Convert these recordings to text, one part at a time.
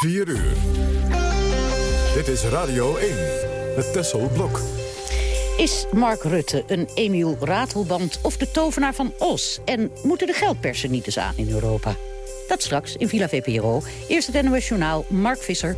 4 uur. Dit is Radio 1 met Tessel Blok. Is Mark Rutte een Emiel Ratelband of de tovenaar van Os? En moeten de geldpersen niet eens aan in Europa? Dat straks in Villa VPRO. Eerst het Journaal, Mark Visser.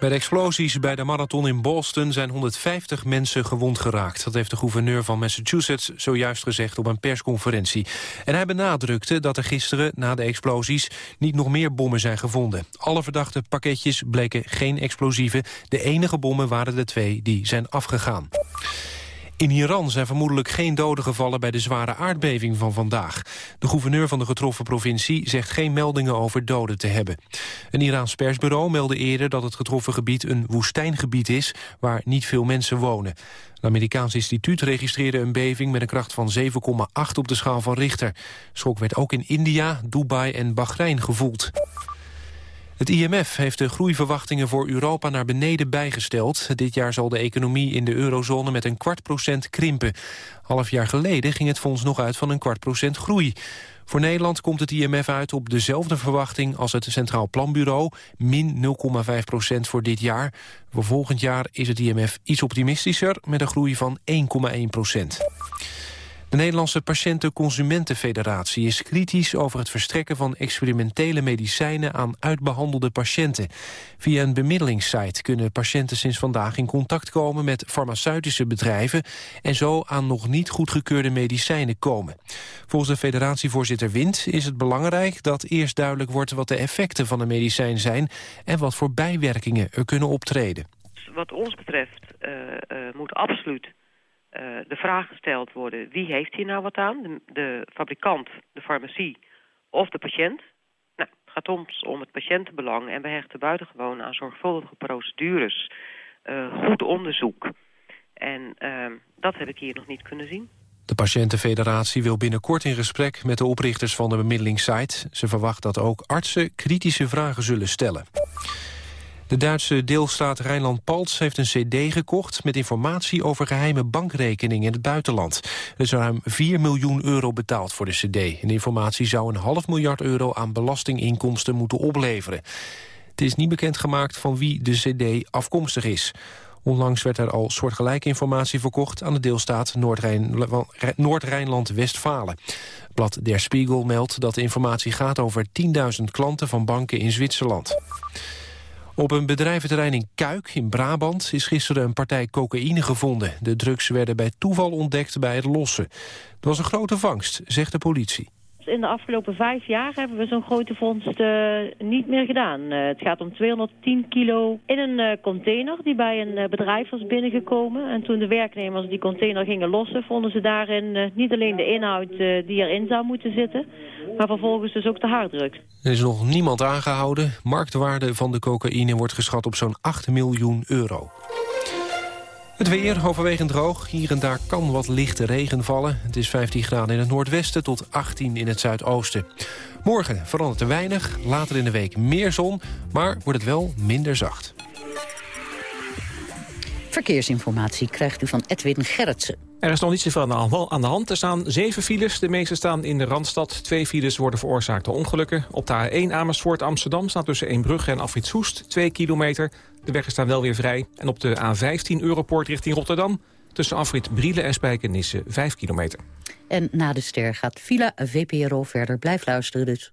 Bij de explosies bij de marathon in Boston zijn 150 mensen gewond geraakt. Dat heeft de gouverneur van Massachusetts zojuist gezegd op een persconferentie. En hij benadrukte dat er gisteren na de explosies niet nog meer bommen zijn gevonden. Alle verdachte pakketjes bleken geen explosieven. De enige bommen waren de twee die zijn afgegaan. In Iran zijn vermoedelijk geen doden gevallen bij de zware aardbeving van vandaag. De gouverneur van de getroffen provincie zegt geen meldingen over doden te hebben. Een Iraans persbureau meldde eerder dat het getroffen gebied een woestijngebied is waar niet veel mensen wonen. Het Amerikaans instituut registreerde een beving met een kracht van 7,8 op de schaal van Richter. Schok werd ook in India, Dubai en Bahrein gevoeld. Het IMF heeft de groeiverwachtingen voor Europa naar beneden bijgesteld. Dit jaar zal de economie in de eurozone met een kwart procent krimpen. Half jaar geleden ging het fonds nog uit van een kwart procent groei. Voor Nederland komt het IMF uit op dezelfde verwachting als het Centraal Planbureau, min 0,5 procent voor dit jaar. Voor volgend jaar is het IMF iets optimistischer met een groei van 1,1 procent. De Nederlandse Patiënten-Consumentenfederatie is kritisch over het verstrekken van experimentele medicijnen aan uitbehandelde patiënten. Via een bemiddelingssite kunnen patiënten sinds vandaag in contact komen met farmaceutische bedrijven en zo aan nog niet goedgekeurde medicijnen komen. Volgens de federatievoorzitter Wind is het belangrijk dat eerst duidelijk wordt wat de effecten van een medicijn zijn en wat voor bijwerkingen er kunnen optreden. Wat ons betreft uh, uh, moet absoluut de vraag gesteld worden... wie heeft hier nou wat aan? De, fabrikant, de farmacie of de patiënt? Nou, het gaat ons om het patiëntenbelang... en we hechten buitengewoon aan zorgvuldige procedures... Uh, goed onderzoek. En uh, dat heb ik hier nog niet kunnen zien. De Patiëntenfederatie wil binnenkort in gesprek met de oprichters van de bemiddelingssite. Ze verwacht dat ook artsen kritische vragen zullen stellen. De Duitse deelstaat Rijnland-Palts heeft een cd gekocht... met informatie over geheime bankrekeningen in het buitenland. Er is ruim 4 miljoen euro betaald voor de cd. De informatie zou een half miljard euro aan belastinginkomsten moeten opleveren. Het is niet bekendgemaakt van wie de cd afkomstig is. Onlangs werd er al soortgelijke informatie verkocht... aan de deelstaat Noord-Rijnland-Westfalen. Blad Der Spiegel meldt dat de informatie gaat over 10.000 klanten van banken in Zwitserland. Op een bedrijventerrein in Kuik in Brabant is gisteren een partij cocaïne gevonden. De drugs werden bij toeval ontdekt bij het lossen. Het was een grote vangst, zegt de politie. In de afgelopen vijf jaar hebben we zo'n grote vondst uh, niet meer gedaan. Uh, het gaat om 210 kilo in een uh, container die bij een bedrijf was binnengekomen. En toen de werknemers die container gingen lossen... vonden ze daarin niet alleen de inhoud die erin zou moeten zitten... maar vervolgens dus ook de harddrugs. Er is nog niemand aangehouden. Marktwaarde van de cocaïne wordt geschat op zo'n 8 miljoen euro. Het weer overwegend droog. Hier en daar kan wat lichte regen vallen. Het is 15 graden in het noordwesten tot 18 in het zuidoosten. Morgen verandert er weinig. Later in de week meer zon. Maar wordt het wel minder zacht. Verkeersinformatie krijgt u van Edwin Gerritsen. Er is nog niet zoveel aan de hand. Er staan zeven files. De meeste staan in de Randstad. Twee files worden veroorzaakt door ongelukken. Op de A1 Amersfoort Amsterdam staat tussen Eembrugge en Afritsoest 2 kilometer. De weg is daar wel weer vrij. En op de A15 Europoort richting Rotterdam... tussen Afrit Brielen en Spijkenisse 5 kilometer. En na de ster gaat Villa VPRO verder. Blijf luisteren dus.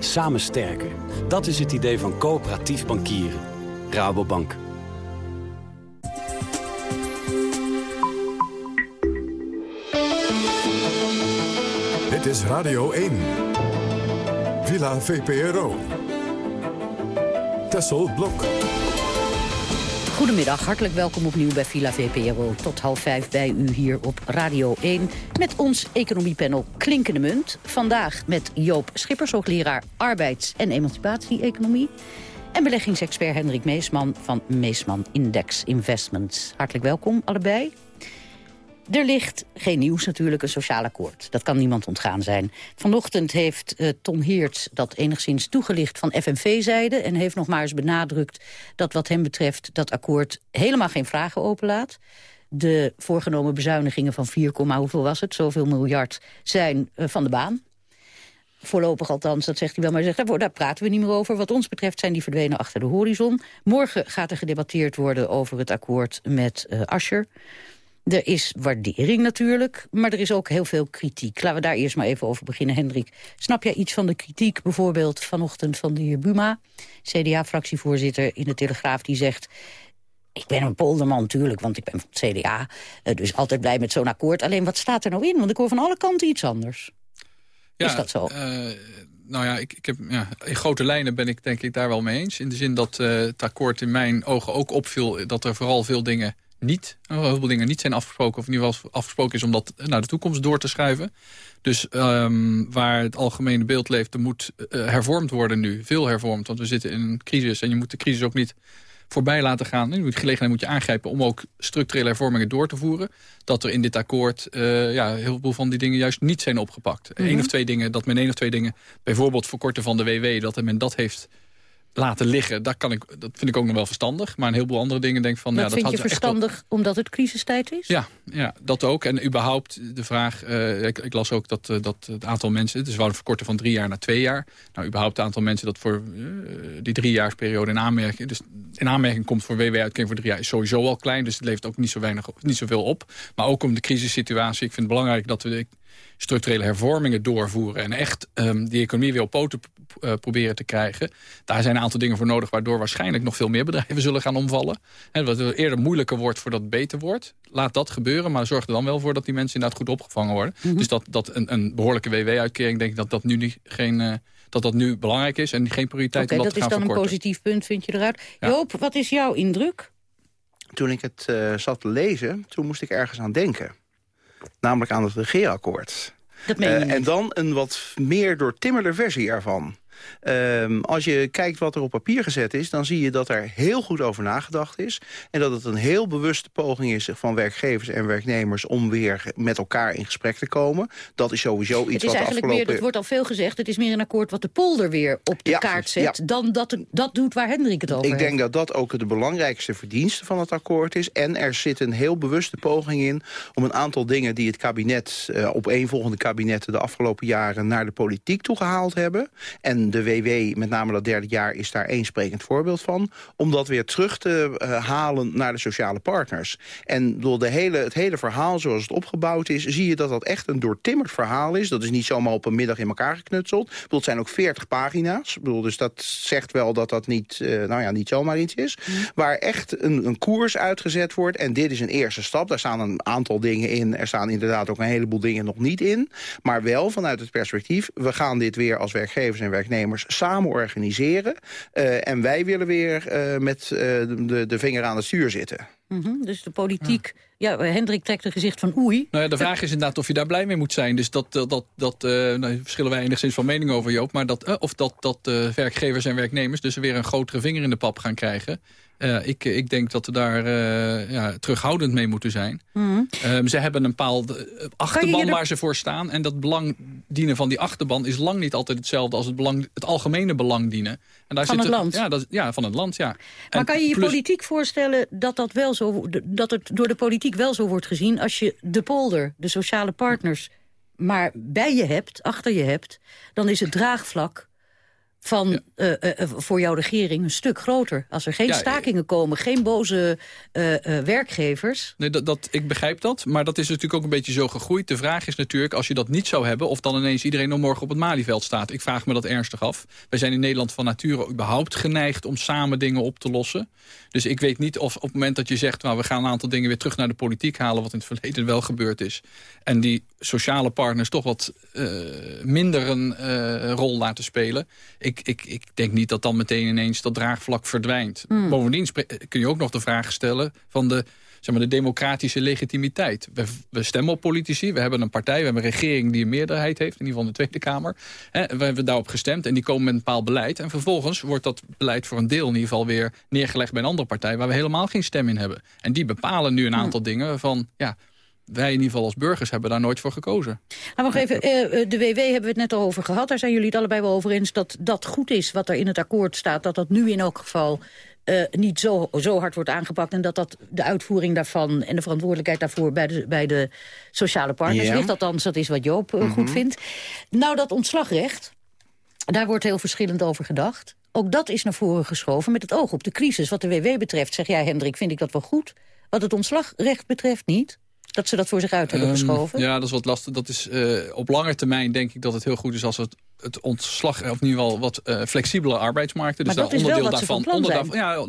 Samen sterker. Dat is het idee van coöperatief bankieren. Rabobank. Dit is Radio 1. Villa VPRO. Tessel Blok. Goedemiddag, hartelijk welkom opnieuw bij Villa VPRO. Tot half vijf bij u hier op Radio 1 met ons economiepanel Klinkende Munt. Vandaag met Joop Schippers, hoogleraar arbeids- en emancipatie-economie. En beleggingsexpert Hendrik Meesman van Meesman Index Investments. Hartelijk welkom allebei. Er ligt geen nieuws natuurlijk, een sociaal akkoord. Dat kan niemand ontgaan zijn. Vanochtend heeft uh, Tom Heert dat enigszins toegelicht van FNV-zijde... en heeft nog maar eens benadrukt dat wat hem betreft... dat akkoord helemaal geen vragen openlaat. De voorgenomen bezuinigingen van 4, hoeveel was het? Zoveel miljard zijn uh, van de baan. Voorlopig althans, dat zegt hij wel. Maar zegt, daar, daar praten we niet meer over. Wat ons betreft zijn die verdwenen achter de horizon. Morgen gaat er gedebatteerd worden over het akkoord met uh, Ascher. Er is waardering natuurlijk, maar er is ook heel veel kritiek. Laten we daar eerst maar even over beginnen. Hendrik, snap jij iets van de kritiek bijvoorbeeld vanochtend van de heer Buma... CDA-fractievoorzitter in de Telegraaf, die zegt... Ik ben een polderman natuurlijk, want ik ben van het CDA. Eh, dus altijd blij met zo'n akkoord. Alleen wat staat er nou in? Want ik hoor van alle kanten iets anders. Ja, is dat zo? Uh, nou ja, ik, ik heb, ja, in grote lijnen ben ik denk ik daar wel mee eens. In de zin dat uh, het akkoord in mijn ogen ook opviel... dat er vooral veel dingen niet, heel veel dingen niet zijn afgesproken... of in ieder geval afgesproken is om dat naar de toekomst door te schuiven. Dus um, waar het algemene beeld leeft, er moet uh, hervormd worden nu. Veel hervormd, want we zitten in een crisis... en je moet de crisis ook niet voorbij laten gaan. Die gelegenheid moet je aangrijpen om ook structurele hervormingen door te voeren. Dat er in dit akkoord uh, ja, heel veel van die dingen juist niet zijn opgepakt. Mm -hmm. Eén of twee dingen, dat men één of twee dingen... bijvoorbeeld verkorten van de WW, dat men dat heeft laten liggen. Dat, kan ik, dat vind ik ook nog wel verstandig. Maar een heleboel andere dingen denk van... Dat ja, vind dat je verstandig omdat het crisistijd is? Ja, ja, dat ook. En überhaupt de vraag... Uh, ik, ik, las ook dat, uh, dat het aantal mensen... dus we wouden verkorten van drie jaar naar twee jaar. Nou, überhaupt het aantal mensen dat voor uh, die driejaarsperiode in aanmerking... dus in aanmerking komt voor WW-uitkering voor drie jaar... is sowieso al klein, dus het levert ook niet, zo weinig, niet zoveel op. Maar ook om de crisissituatie. Ik vind het belangrijk dat we... De, structurele hervormingen doorvoeren... en echt um, die economie weer op poten uh, proberen te krijgen. Daar zijn een aantal dingen voor nodig... waardoor waarschijnlijk nog veel meer bedrijven zullen gaan omvallen. En wat eerder moeilijker wordt voordat het beter wordt. Laat dat gebeuren, maar zorg er dan wel voor... dat die mensen inderdaad goed opgevangen worden. Mm -hmm. Dus dat, dat een, een behoorlijke WW-uitkering... denk ik dat dat nu niet, geen... Uh, dat dat nu belangrijk is en geen prioriteit okay, om dat, dat te gaan is dan een positief punt, vind je eruit. Ja. Joop, wat is jouw indruk? Toen ik het uh, zat te lezen, toen moest ik ergens aan denken. Namelijk aan het regeerakkoord. Dat meen je uh, en dan een wat meer doortimmerde versie ervan. Um, als je kijkt wat er op papier gezet is... dan zie je dat er heel goed over nagedacht is. En dat het een heel bewuste poging is van werkgevers en werknemers... om weer met elkaar in gesprek te komen. Dat is sowieso iets het is wat eigenlijk afgelopen... meer, dat wordt al veel gezegd, het is meer een akkoord wat de polder weer op de ja, kaart zet... Ja. dan dat, dat doet waar Hendrik het over Ik heeft. denk dat dat ook de belangrijkste verdienste van het akkoord is. En er zit een heel bewuste poging in... om een aantal dingen die het kabinet, uh, opeenvolgende kabinetten... de afgelopen jaren naar de politiek toegehaald hebben... en de WW, met name dat derde jaar, is daar één sprekend voorbeeld van... om dat weer terug te uh, halen naar de sociale partners. En door de hele, het hele verhaal zoals het opgebouwd is... zie je dat dat echt een doortimmerd verhaal is. Dat is niet zomaar op een middag in elkaar geknutseld. Ik bedoel, het zijn ook 40 pagina's. Ik bedoel, dus dat zegt wel dat dat niet, uh, nou ja, niet zomaar iets is. Mm. Waar echt een, een koers uitgezet wordt. En dit is een eerste stap. Daar staan een aantal dingen in. Er staan inderdaad ook een heleboel dingen nog niet in. Maar wel vanuit het perspectief... we gaan dit weer als werkgevers en werknemers werknemers samen organiseren. en wij willen weer met de, de vinger aan het stuur zitten. Mhm, dus de politiek... Ja. Hendrik trekt een gezicht van oei. Nou ja, de vraag is inderdaad of je daar blij mee moet zijn. Dus dat, dat, dat uh, nou, verschillen wij enigszins van mening over, Joop. Maar dat, uh, of dat, dat uh, werkgevers en werknemers dus weer een grotere vinger in de pap gaan krijgen. Uh, ik, ik denk dat we daar uh, ja, terughoudend mee moeten zijn. Mm. Um, ze hebben een bepaalde achterban er... waar ze voor staan. En dat belang dienen van die achterban is lang niet altijd hetzelfde... als het, belang, het algemene belang dienen. En daar van zit het land? Ja, dat, ja, van het land, ja. Maar en kan je je plus... politiek voorstellen dat, dat, wel zo, dat het door de politiek wel zo wordt gezien... als je de polder, de sociale partners, maar bij je hebt, achter je hebt... dan is het draagvlak van, ja. uh, uh, voor jouw regering een stuk groter. Als er geen ja, stakingen komen, geen boze uh, werkgevers. Nee, dat, dat, ik begrijp dat, maar dat is natuurlijk ook een beetje zo gegroeid. De vraag is natuurlijk, als je dat niet zou hebben... of dan ineens iedereen nog morgen op het Malieveld staat. Ik vraag me dat ernstig af. Wij zijn in Nederland van nature überhaupt geneigd... om samen dingen op te lossen. Dus ik weet niet of op het moment dat je zegt... Nou, we gaan een aantal dingen weer terug naar de politiek halen... wat in het verleden wel gebeurd is... en die sociale partners toch wat minder een rol laten spelen... Ik, ik, ik denk niet dat dan meteen ineens dat draagvlak verdwijnt. Mm. Bovendien kun je ook nog de vraag stellen van de, zeg maar, de democratische legitimiteit. We, we, stemmen op politici, we hebben een partij, we hebben een regering die een meerderheid heeft, in ieder geval de Tweede Kamer. Hè, we hebben daarop gestemd en die komen met een bepaald beleid. En vervolgens wordt dat beleid voor een deel in ieder geval weer neergelegd bij een andere partij waar we helemaal geen stem in hebben. En die bepalen nu een mm. aantal dingen van, ja, wij in ieder geval als burgers hebben daar nooit voor gekozen. Nou, nog even, eh, eh, de WW hebben we het net al over gehad. Daar zijn jullie het allebei wel over eens dat dat goed is wat er in het akkoord staat. Dat dat nu in elk geval uh, niet zo, zo hard wordt aangepakt... en dat, dat de uitvoering daarvan en de verantwoordelijkheid daarvoor... bij de, bij de sociale partners ja. ligt. Althans, dat is wat Joop uh, mm -hmm. goed vindt. Nou, dat ontslagrecht, daar wordt heel verschillend over gedacht. Ook dat is naar voren geschoven met het oog op de crisis. Wat de WW betreft, zeg jij Hendrik, vind ik dat wel goed. Wat het ontslagrecht betreft niet dat ze dat voor zich uit hebben geschoven? Um, ja, dat is wat lastig. Dat is, uh, op lange termijn denk ik dat het heel goed is als het, het ontslag... of nu wel wat uh, flexibele arbeidsmarkten. Dus daar onderdeel daarvan. Ja,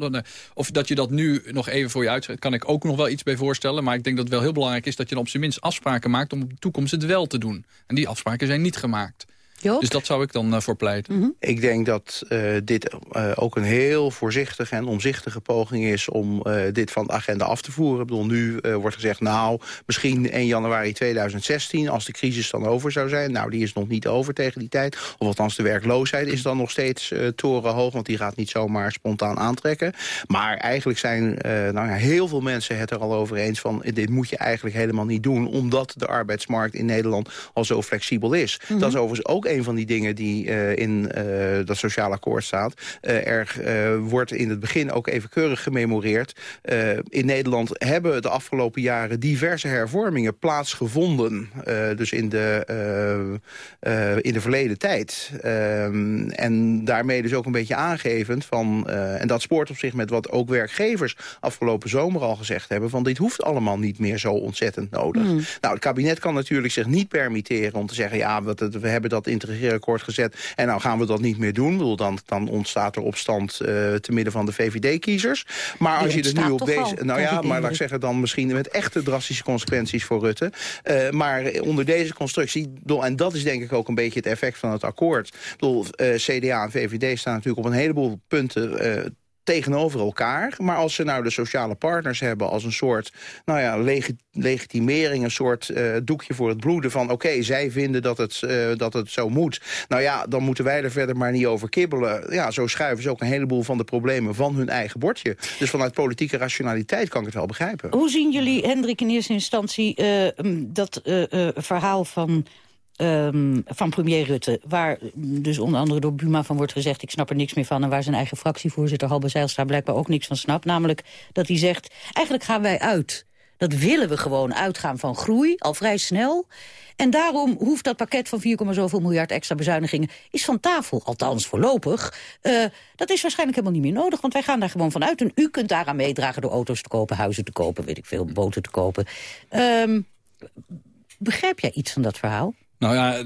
of dat je dat nu nog even voor je uitzet, kan ik ook nog wel iets bij voorstellen. Maar ik denk dat het wel heel belangrijk is dat je dan op zijn minst afspraken maakt... om op de toekomst het wel te doen. En die afspraken zijn niet gemaakt. Joop? Dus dat zou ik dan uh, voor pleiten. Mm -hmm. Ik denk dat uh, dit uh, ook een heel voorzichtige en omzichtige poging is... om dit van de agenda af te voeren. Ik bedoel, nu wordt gezegd, nou, misschien 1 januari 2016... als de crisis dan over zou zijn. Nou, die is nog niet over tegen die tijd. Of althans, de werkloosheid is dan nog steeds torenhoog... want die gaat niet zomaar spontaan aantrekken. Maar eigenlijk zijn nou ja, heel veel mensen het er al over eens van... dit moet je eigenlijk helemaal niet doen... omdat de arbeidsmarkt in Nederland al zo flexibel is. Mm -hmm. Dat is overigens ook een van die dingen die uh, in uh, dat sociaal akkoord staat. Uh, er wordt in het begin ook even keurig gememoreerd. in Nederland hebben de afgelopen jaren diverse hervormingen plaatsgevonden. dus in de, in de verleden tijd. En daarmee dus ook een beetje aangevend van... en dat spoort op zich met wat ook werkgevers afgelopen zomer al gezegd hebben... van dit hoeft allemaal niet meer zo ontzettend nodig. Mm. Nou, het kabinet kan natuurlijk zich niet permitteren om te zeggen... ja, we, we hebben dat in het regeerakkoord gezet. En nou gaan we dat niet meer doen. Bedoel, dan, dan ontstaat er opstand uh, te midden van de VVD-kiezers. Maar als je er nu op deze... Nou ja, maar laat ik zeggen dan misschien met echte drastische consequenties voor Rutte. Uh, maar onder deze constructie, en dat is denk ik ook een beetje het effect van het akkoord. Bedoel, uh, CDA en VVD staan natuurlijk op een heleboel punten tegenover elkaar. Maar als ze nou de sociale partners hebben als een soort nou ja, leg legitimering... een soort uh, doekje voor het bloeden van... oké, zij vinden dat het, uh, dat het zo moet. Nou ja, dan moeten wij er verder maar niet over kibbelen. Ja, zo schuiven ze ook een heleboel van de problemen van hun eigen bordje. Dus vanuit politieke rationaliteit kan ik het wel begrijpen. Hoe zien jullie, Hendrik, in eerste instantie... Uh, dat verhaal van um, van premier Rutte. Waar dus onder andere door Buma van wordt gezegd... ik snap er niks meer van. En waar zijn eigen fractievoorzitter Halbe Zijlstra blijkbaar ook niks van snapt. Namelijk dat hij zegt, eigenlijk gaan wij uit. Dat willen we gewoon uitgaan van groei, al vrij snel. En daarom hoeft dat pakket van 4, zoveel miljard extra bezuinigingen... is van tafel, althans voorlopig. Uh, dat is waarschijnlijk helemaal niet meer nodig, want wij gaan daar gewoon van uit. En u kunt daaraan meedragen door auto's te kopen, huizen te kopen... weet ik veel, boten te kopen. Um, begrijp jij iets van dat verhaal? Nou ja,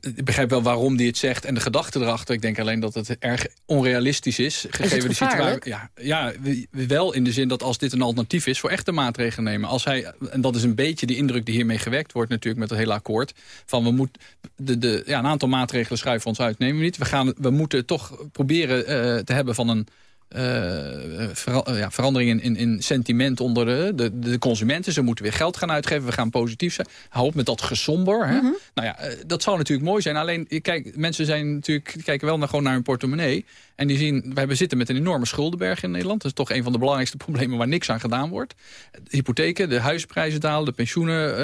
ik begrijp wel waarom die het zegt en de gedachte erachter. Ik denk alleen dat het erg onrealistisch is. Gegeven is de situatie. Ja, ja, wel in de zin dat als dit een alternatief is voor echte maatregelen nemen. Als hij, en dat is een beetje de indruk die hiermee gewekt wordt natuurlijk met het hele akkoord. Van we moeten de, de, ja, een aantal maatregelen schuiven ons uit, nemen we niet. We, gaan, we moeten toch proberen uh, te hebben van een uh, ja, verandering in, in, sentiment onder de, de, de, consumenten. Ze moeten weer geld gaan uitgeven, we gaan positief zijn. Hou op met dat gesomber. Hè? Mhm. Nou ja, uh, dat zou natuurlijk mooi zijn. Alleen, kijk, mensen zijn natuurlijk, kijken wel naar, gewoon naar hun portemonnee. En die zien, we zitten met een enorme schuldenberg in Nederland. Dat is toch een van de belangrijkste problemen waar niks aan gedaan wordt. De hypotheken, de huisprijzen dalen, de pensioenen,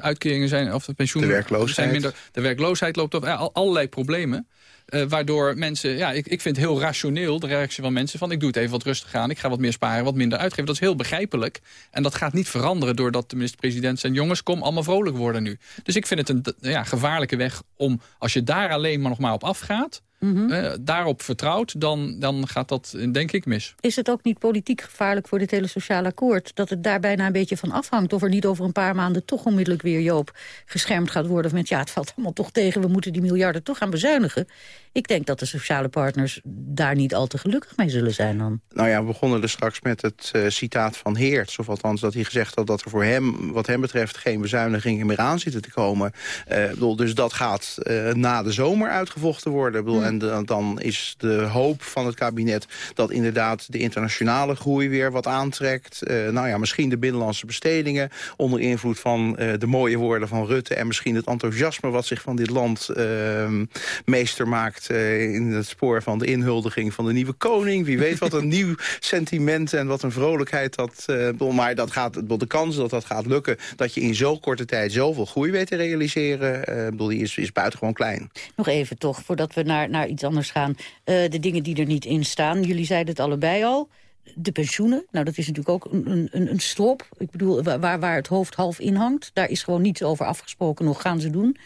uitkeringen zijn... of de pensioenen de werkloosheid. zijn minder. De werkloosheid loopt op. allerlei problemen. Uh, waardoor mensen, ja, ik, ik vind heel rationeel, de reactie van mensen... van ik doe het even wat rustig aan, ik ga wat meer sparen, wat minder uitgeven. Dat is heel begrijpelijk. En dat gaat niet veranderen doordat de minister-president zijn... jongens, kom, allemaal vrolijk worden nu. Dus ik vind het een ja, gevaarlijke weg om, als je daar alleen maar nog maar op afgaat... Mm daarop vertrouwt, dan, dan gaat dat denk ik mis. Is het ook niet politiek gevaarlijk voor dit hele sociale akkoord... dat het daar bijna een beetje van afhangt... of er niet over een paar maanden toch onmiddellijk weer, Joop, geschermd gaat worden... met ja, het valt allemaal toch tegen, we moeten die miljarden toch gaan bezuinigen. Ik denk dat de sociale partners daar niet al te gelukkig mee zullen zijn dan. Nou ja, we begonnen er straks met het uh, citaat van Heerts. Of althans dat hij gezegd had dat er voor hem, wat hem betreft... geen bezuinigingen meer aan zitten te komen. Uh, bedoel, dus dat gaat uh, na de zomer uitgevochten worden. Bedoel, En dan is de hoop van het kabinet dat inderdaad de internationale groei weer wat aantrekt. nou ja, misschien de binnenlandse bestedingen onder invloed van de mooie woorden van Rutte... en misschien het enthousiasme wat zich van dit land ehm, meester maakt uh, in het spoor van de inhuldiging van de nieuwe koning. Wie weet wat een nieuw sentiment en wat een vrolijkheid dat... Maar dat gaat, de kans dat dat gaat lukken... dat je in zo'n korte tijd zoveel groei weet te realiseren... Die is, is buitengewoon klein. Nog even toch, voordat we naar, naar iets anders gaan. de dingen die er niet in staan. Jullie zeiden het allebei al de pensioenen, nou dat is natuurlijk ook een, een, een strop. Ik bedoel, waar, waar het hoofd half in hangt. Daar is gewoon niets over afgesproken, nog gaan ze doen.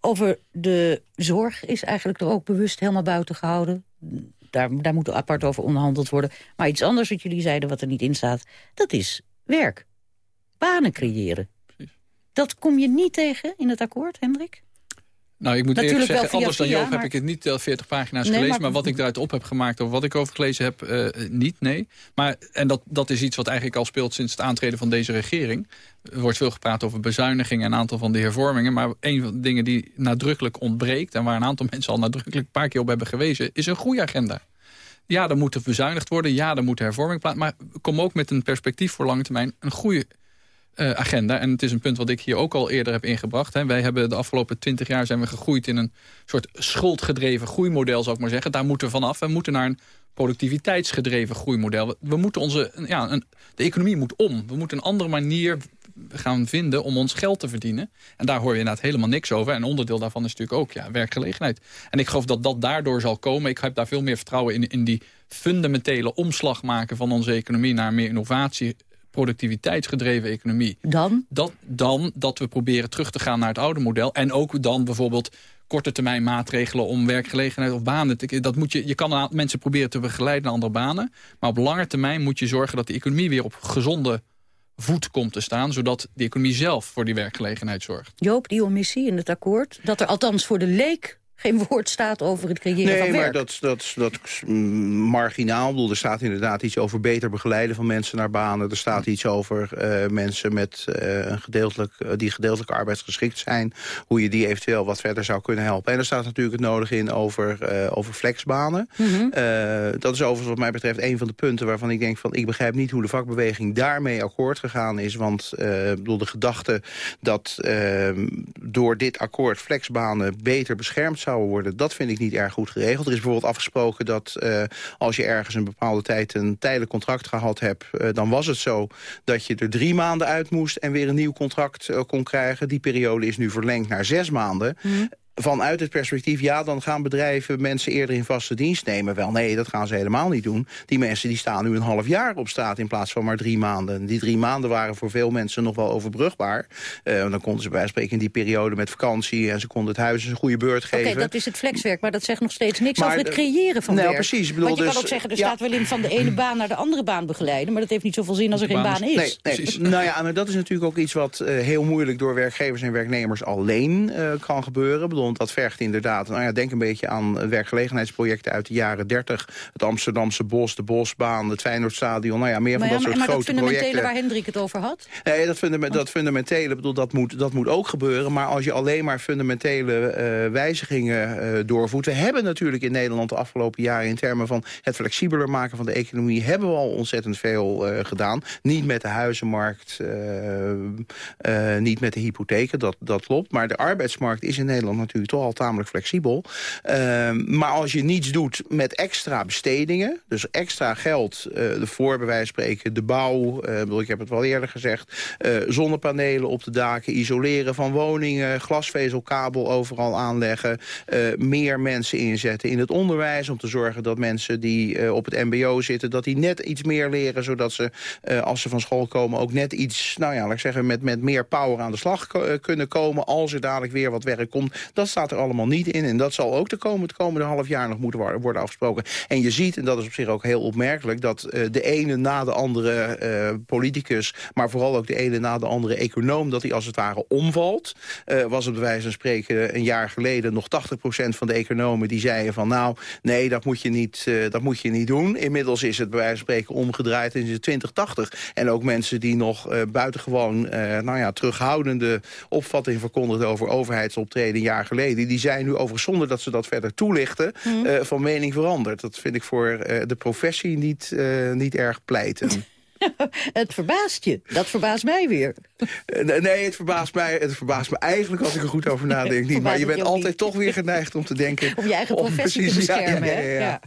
Over de zorg is eigenlijk er ook bewust helemaal buiten gehouden. Daar, daar moet apart over onderhandeld worden. Maar iets anders wat jullie zeiden wat er niet in staat, dat is werk. Banen creëren. Dat kom je niet tegen in het akkoord, Hendrik? Nou, ik moet Natuurlijk eerlijk zeggen, anders dan Joop heb ik het niet al 40 pagina's gelezen. Maar... wat ik eruit op heb gemaakt, of wat ik over gelezen heb, uh, niet, nee. Maar, en dat, dat is iets wat eigenlijk al speelt sinds het aantreden van deze regering. Er wordt veel gepraat over bezuinigingen en een aantal van de hervormingen. Maar een van de dingen die nadrukkelijk ontbreekt... en waar een aantal mensen al nadrukkelijk een paar keer op hebben gewezen... is een groeiagenda. Ja, er moet bezuinigd worden. Ja, er moet hervorming plaatsen. Maar kom ook met een perspectief voor lange termijn... een goede uh, agenda. En het is een punt wat ik hier ook al eerder heb ingebracht. Hè. Wij hebben de afgelopen twintig jaar zijn we gegroeid in een soort schuldgedreven groeimodel, zou ik maar zeggen. Daar moeten we vanaf. We moeten naar een productiviteitsgedreven groeimodel. We moeten onze, ja, een, de economie moet om. We moeten een andere manier gaan vinden om ons geld te verdienen. En daar hoor je inderdaad helemaal niks over. En onderdeel daarvan is natuurlijk ook ja, werkgelegenheid. En ik geloof dat dat daardoor zal komen. Ik heb daar veel meer vertrouwen in, in die fundamentele omslag maken van onze economie naar meer innovatie productiviteitsgedreven economie. Dan? Dat, dan dat we proberen terug te gaan naar het oude model. En ook dan bijvoorbeeld korte termijn maatregelen om werkgelegenheid of banen. Te, dat moet je, je kan mensen proberen te begeleiden naar andere banen. Maar op lange termijn moet je zorgen dat de economie weer op gezonde voet komt te staan... zodat de economie zelf voor die werkgelegenheid zorgt. Joop, die omissie in het akkoord... dat er althans voor de leek geen woord staat over het creëren nee, van werk. Nee, maar dat, dat, dat is marginaal. bedoel, er staat inderdaad iets over beter begeleiden van mensen naar banen. Er staat iets over uh, mensen met, uh, een gedeeltelijk, uh, die gedeeltelijk arbeidsgeschikt zijn. Hoe je die eventueel wat verder zou kunnen helpen. En er staat natuurlijk het nodige in over, over flexbanen. Mm -hmm. dat is overigens wat mij betreft een van de punten waarvan ik denk van... ik begrijp niet hoe de vakbeweging daarmee akkoord gegaan is. Want bedoel, de gedachte dat door dit akkoord flexbanen beter beschermd worden. Dat vind ik niet erg goed geregeld. Er is bijvoorbeeld afgesproken dat uh, als je ergens een bepaalde tijd een tijdelijk contract gehad hebt... Uh, dan was het zo dat je er drie maanden uit moest en weer een nieuw contract uh, kon krijgen. Die periode is nu verlengd naar zes maanden. Mm. Vanuit het perspectief... ja, dan gaan bedrijven mensen eerder in vaste dienst nemen. Wel, nee, dat gaan ze helemaal niet doen. Die mensen die staan nu een half jaar op straat in plaats van maar drie maanden. Die drie maanden waren voor veel mensen nog wel overbrugbaar. Uh, dan konden ze bij spreken in die periode met vakantie... en ze konden het huis een goede beurt geven. Oké, dat is het flexwerk, maar dat zegt nog steeds niks over het creëren van nou, werk. precies. Bedoel, Want je dus, kan ook zeggen, er staat wel in van de ene baan naar de andere baan begeleiden... maar dat heeft niet zoveel zin als er geen baan is. Nee, nee. nou ja, maar dat is natuurlijk ook iets wat uh, heel moeilijk... door werkgevers en werknemers alleen uh, kan gebeuren. Bedoel, dat vergt inderdaad, nou ja, denk een beetje aan werkgelegenheidsprojecten uit de jaren 30. Het Amsterdamse Bos, de Bosbaan, het Feyenoordstadion. Nou ja, meer van dat soort maar grote projecten. Maar dat fundamentele waar Hendrik het over had? Nee, dat, dat fundamentele, bedoel, dat, moet, dat moet ook gebeuren. Maar als je alleen maar fundamentele uh, wijzigingen uh, doorvoert... We hebben natuurlijk in Nederland de afgelopen jaren... in termen van het flexibeler maken van de economie... hebben we al ontzettend veel uh, gedaan. Niet met de huizenmarkt, niet met de hypotheken, dat, dat klopt. Maar de arbeidsmarkt is in Nederland natuurlijk toch al tamelijk flexibel. maar als je niets doet met extra bestedingen... dus extra geld voor bij wijze van spreken de bouw... ik heb het wel eerder gezegd... zonnepanelen op de daken, isoleren van woningen... glasvezelkabel overal aanleggen... meer mensen inzetten in het onderwijs... om te zorgen dat mensen die op het mbo zitten... dat die net iets meer leren, zodat ze als ze van school komen... ook net iets, nou ja, laat ik zeggen, met, met meer power aan de slag kunnen komen... als er dadelijk weer wat werk komt. Dat staat er allemaal niet in. En dat zal ook de komende, het komende half jaar nog moeten worden afgesproken. En je ziet, en dat is op zich ook heel opmerkelijk... dat de ene na de andere politicus... maar vooral ook de ene na de andere econoom... dat hij als het ware omvalt. Uh, was het bij wijze van spreken een jaar geleden nog 80% van de economen die zeiden van... nou, nee, dat moet je niet, dat moet je niet doen. Inmiddels is het bij wijze van spreken omgedraaid in de 2080. En ook mensen die nog buitengewoon nou ja, terughoudende opvatting verkondigden... over overheidsoptreden een jaar geleden... die zijn nu overigens zonder dat ze dat verder toelichten... Mm. van mening veranderd. Dat vind ik voor de professie niet, niet erg pleiten. het verbaast je. Dat verbaast mij weer. Nee, het verbaast mij, het verbaast me eigenlijk als ik er goed over nadenk niet. Maar je bent altijd toch weer geneigd om te denken... Om je eigen professie precies, te beschermen. Ja, ja, ja,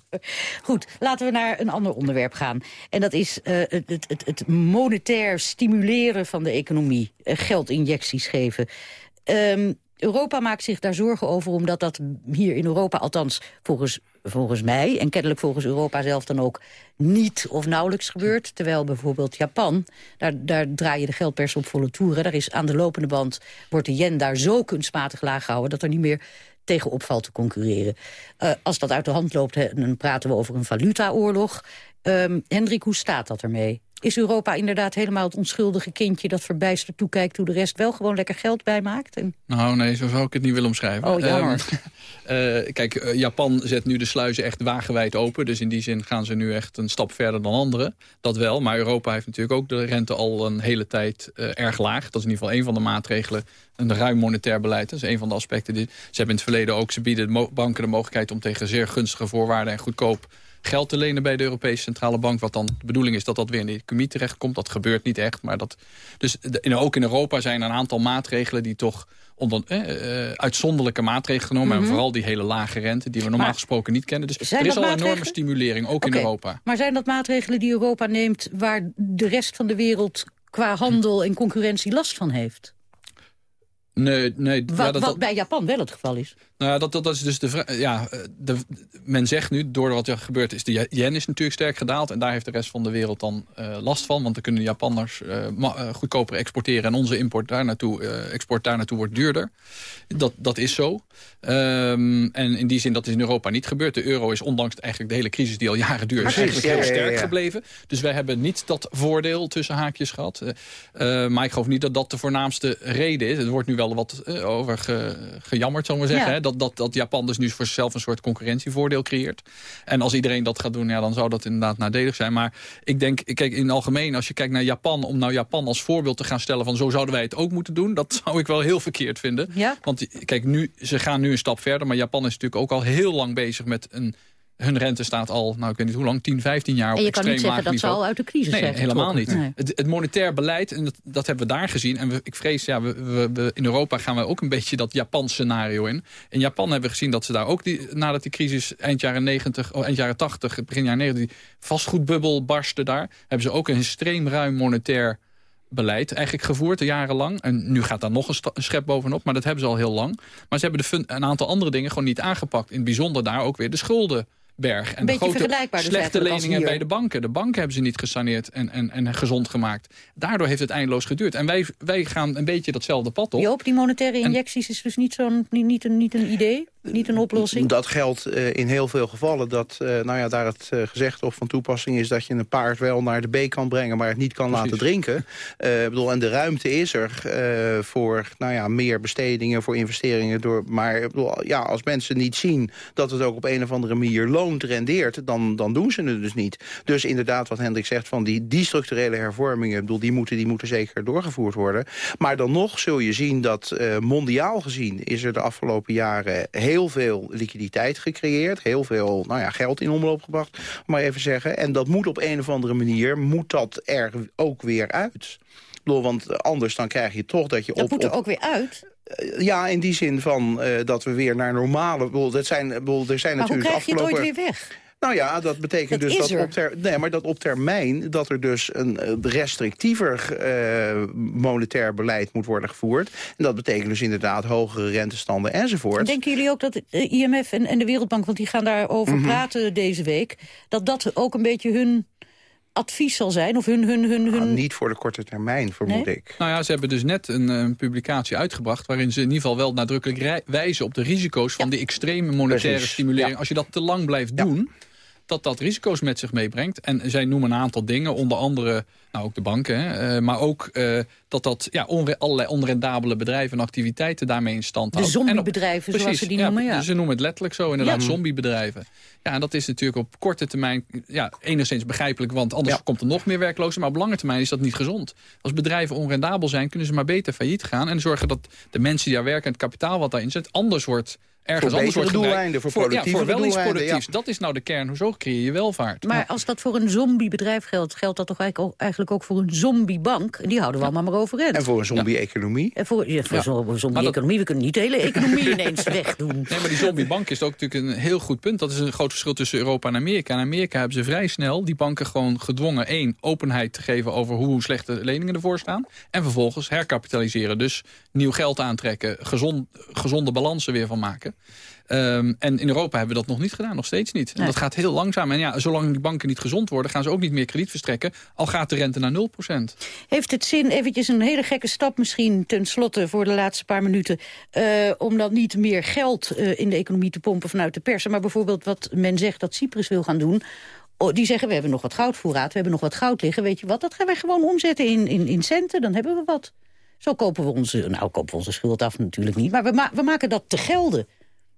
Goed, laten we naar een ander onderwerp gaan. En dat is uh, het, het, het, monetair stimuleren van de economie. Uh, geldinjecties geven. Um, Europa maakt zich daar zorgen over, omdat dat hier in Europa, althans volgens, volgens mij... en kennelijk volgens Europa zelf dan ook niet of nauwelijks gebeurt. Terwijl bijvoorbeeld Japan, daar, daar draai je de geldpers op volle toeren. Daar is aan de lopende band, wordt de yen daar zo kunstmatig laag gehouden... dat er niet meer tegen opvalt te concurreren. Uh, als dat uit de hand loopt, dan praten we over een valutaoorlog. Um, Hendrik, hoe staat dat ermee? Is Europa inderdaad helemaal het onschuldige kindje... dat verbijsterd toekijkt hoe de rest wel gewoon lekker geld bijmaakt? En... Nou nee, zo zou ik het niet willen omschrijven. Oh, jammer. uh, kijk, uh, Japan zet nu de sluizen echt wagenwijd open. Dus in die zin gaan ze nu echt een stap verder dan anderen. Dat wel, maar Europa heeft natuurlijk ook de rente al een hele tijd uh, erg laag. Dat is in ieder geval een van de maatregelen. Een ruim monetair beleid, dat is een van de aspecten. Die, ze hebben in het verleden ook, ze bieden de banken de mogelijkheid... om tegen zeer gunstige voorwaarden en goedkoop geld te lenen bij de Europese Centrale Bank. Wat dan de bedoeling is dat dat weer in de economie terechtkomt. Dat gebeurt niet echt. Maar dat, dus in, ook in Europa zijn er een aantal maatregelen die toch... Onder, eh, eh, uitzonderlijke maatregelen genomen. Mm En mhm. vooral die hele lage rente die we normaal gesproken niet kennen. Dus er is al een enorme stimulering, ook in Europa. Maar zijn dat maatregelen die Europa neemt... waar de rest van de wereld qua handel en concurrentie last van heeft? Nee, nee. Wat, ja, dat, wat bij Japan wel het geval is. Nou ja, dat, dat, is dus de vraag. Ja, de, men zegt nu, door wat er gebeurd is, de yen is natuurlijk sterk gedaald. En daar heeft de rest van de wereld dan uh, last van. Want dan kunnen de Japanners uh, uh, goedkoper exporteren. En onze import daar naartoe, export daar naartoe wordt duurder. Dat, dat is zo. Um, en in die zin, dat is in Europa niet gebeurd. De euro is ondanks eigenlijk de hele crisis die al jaren duurt... is eigenlijk heel sterk gebleven. Dus wij hebben niet dat voordeel tussen haakjes gehad. maar ik geloof niet dat dat de voornaamste reden is. Er wordt nu wel wat over ge, gejammerd, zullen we zeggen. Hè? Dat, dat, dat Japan dus nu voor zichzelf een soort concurrentievoordeel creëert. En als iedereen dat gaat doen, ja, dan zou dat inderdaad nadelig zijn. Maar ik denk, kijk, in het algemeen, als je kijkt naar Japan... om nou Japan als voorbeeld te gaan stellen van zo zouden wij het ook moeten doen... dat zou ik wel heel verkeerd vinden. Ja? Want kijk, nu, ze gaan nu een stap verder... maar Japan is natuurlijk ook al heel lang bezig met een hun rente staat al, nou ik weet niet hoe lang, 10, 15 jaar op En je kan niet zeggen dat ze al uit de crisis nee, helemaal niet. Het, het, monetair beleid, en dat, dat, hebben we daar gezien. En we, ik vrees, ja, we, we, in Europa gaan we ook een beetje dat Japans scenario in. In Japan hebben we gezien dat ze daar ook, die, nadat die crisis eind jaren 90, oh, eind jaren 80, begin jaren 90, die vastgoedbubbel barstte daar, hebben ze ook een extreem ruim monetair beleid eigenlijk gevoerd, jarenlang. En nu gaat daar nog een, schep bovenop, maar dat hebben ze al heel lang. Maar ze hebben de een aantal andere dingen gewoon niet aangepakt. In het bijzonder daar ook weer de schulden berg. En de grote dus slechte leningen bij de banken. De banken hebben ze niet gesaneerd en, en, en gezond gemaakt. Daardoor heeft het eindeloos geduurd. En wij, wij gaan een beetje datzelfde pad op. Joop, die monetaire injecties is dus niet, zo'n niet, niet, een, niet een idee? Niet een oplossing? Dat geldt uh, in heel veel gevallen. Dat uh, nou ja, daar het uh, gezegd of van toepassing is... dat je een paard wel naar de B kan brengen... maar het niet kan laten drinken. bedoel, en de ruimte is er voor nou ja, meer bestedingen... voor investeringen. Door, maar bedoel, ja, als mensen niet zien dat het ook op een of andere manier loont, rendeert... dan, dan doen ze het dus niet. Dus inderdaad, wat Hendrik zegt, van die, die structurele hervormingen... Bedoel, die, moeten, die moeten zeker doorgevoerd worden. Maar dan nog zul je zien dat mondiaal gezien... is er de afgelopen jaren heel veel liquiditeit gecreëerd. Heel veel nou ja, geld in omloop gebracht, maar even zeggen. En dat moet op een of andere manier, moet dat er ook weer uit. Want anders dan krijg je toch dat je dat op... moet er ook weer uit? Eh, ja, in die zin van uh, dat we weer naar normale... Bedoel, dat zijn, bedoel, er zijn maar natuurlijk hoe krijg je het ooit weer weg? Nou ja, dat betekent dus dat op, ter, nee, maar dat op termijn... dat er dus een eh, restrictiever uh, monetair beleid moet worden gevoerd. En dat betekent dus inderdaad hogere rentestanden enzovoort. Denken jullie ook dat de IMF en, en de Wereldbank... want die gaan daarover mm praten deze week... dat dat ook een beetje hun advies zal zijn? Of hun, hun, hun, hun... Nou, niet voor de korte termijn, vermoed ik. Nou ja, ze hebben dus net een, een, publicatie uitgebracht... waarin ze in ieder geval wel nadrukkelijk wijzen op de risico's... van die extreme monetaire stimulering. Als je dat te lang blijft doen dat dat risico's met zich meebrengt. En zij noemen een aantal dingen, onder andere nou, ook de banken... Hè, uh, maar ook uh, dat dat ja, onre allerlei onrendabele bedrijven en activiteiten daarmee in stand houden. De zombiebedrijven, zoals ze die noemen, ja. Ze noemen het letterlijk zo, inderdaad, ja. zombiebedrijven. Ja, en dat is natuurlijk op korte termijn ja, enigszins begrijpelijk... want anders komt er nog meer werklozen. Maar op lange termijn is dat niet gezond. Als bedrijven onrendabel zijn, kunnen ze maar beter failliet gaan... en zorgen dat de mensen die daar werken en het kapitaal wat daarin zit... anders wordt ergens anders wordt doeleinden, voor productieve ja, voor wel iets productiefs. Dat is nou de kern. Hoezo creëer je welvaart? Maar als dat voor een zombiebedrijf geldt... geldt dat toch eigenlijk ook voor een zombiebank? Die houden we allemaal maar overeind. En voor een zombie-economie? En voor, ja, voor een zombie-economie. We kunnen niet de hele economie ineens wegdoen. Nee, maar die zombiebank is ook natuurlijk een heel goed punt. Dat is een groot verschil tussen Europa en Amerika. In Amerika hebben ze vrij snel die banken gewoon gedwongen... één, openheid te geven over hoe slechte leningen ervoor staan. En vervolgens herkapitaliseren. Dus nieuw geld aantrekken. Gezond, gezonde balansen weer van maken. Um, en in Europa hebben we dat nog niet gedaan, nog steeds niet. En dat gaat heel langzaam. En ja, zolang die banken niet gezond worden, gaan ze ook niet meer krediet verstrekken. Al gaat de rente naar 0%. Heeft het zin, eventjes een hele gekke stap misschien, ten slotte voor de laatste paar minuten, uh, om dan niet meer geld uh, in de economie te pompen vanuit de persen, maar bijvoorbeeld wat men zegt dat Cyprus wil gaan doen, Oh, die zeggen, we hebben nog wat goudvoorraad, we hebben nog wat goud liggen. Weet je wat, dat gaan wij gewoon omzetten in, in, in centen, dan hebben we wat. Zo kopen we onze, nou kopen we onze schuld af natuurlijk niet, maar we, we maken dat te gelden.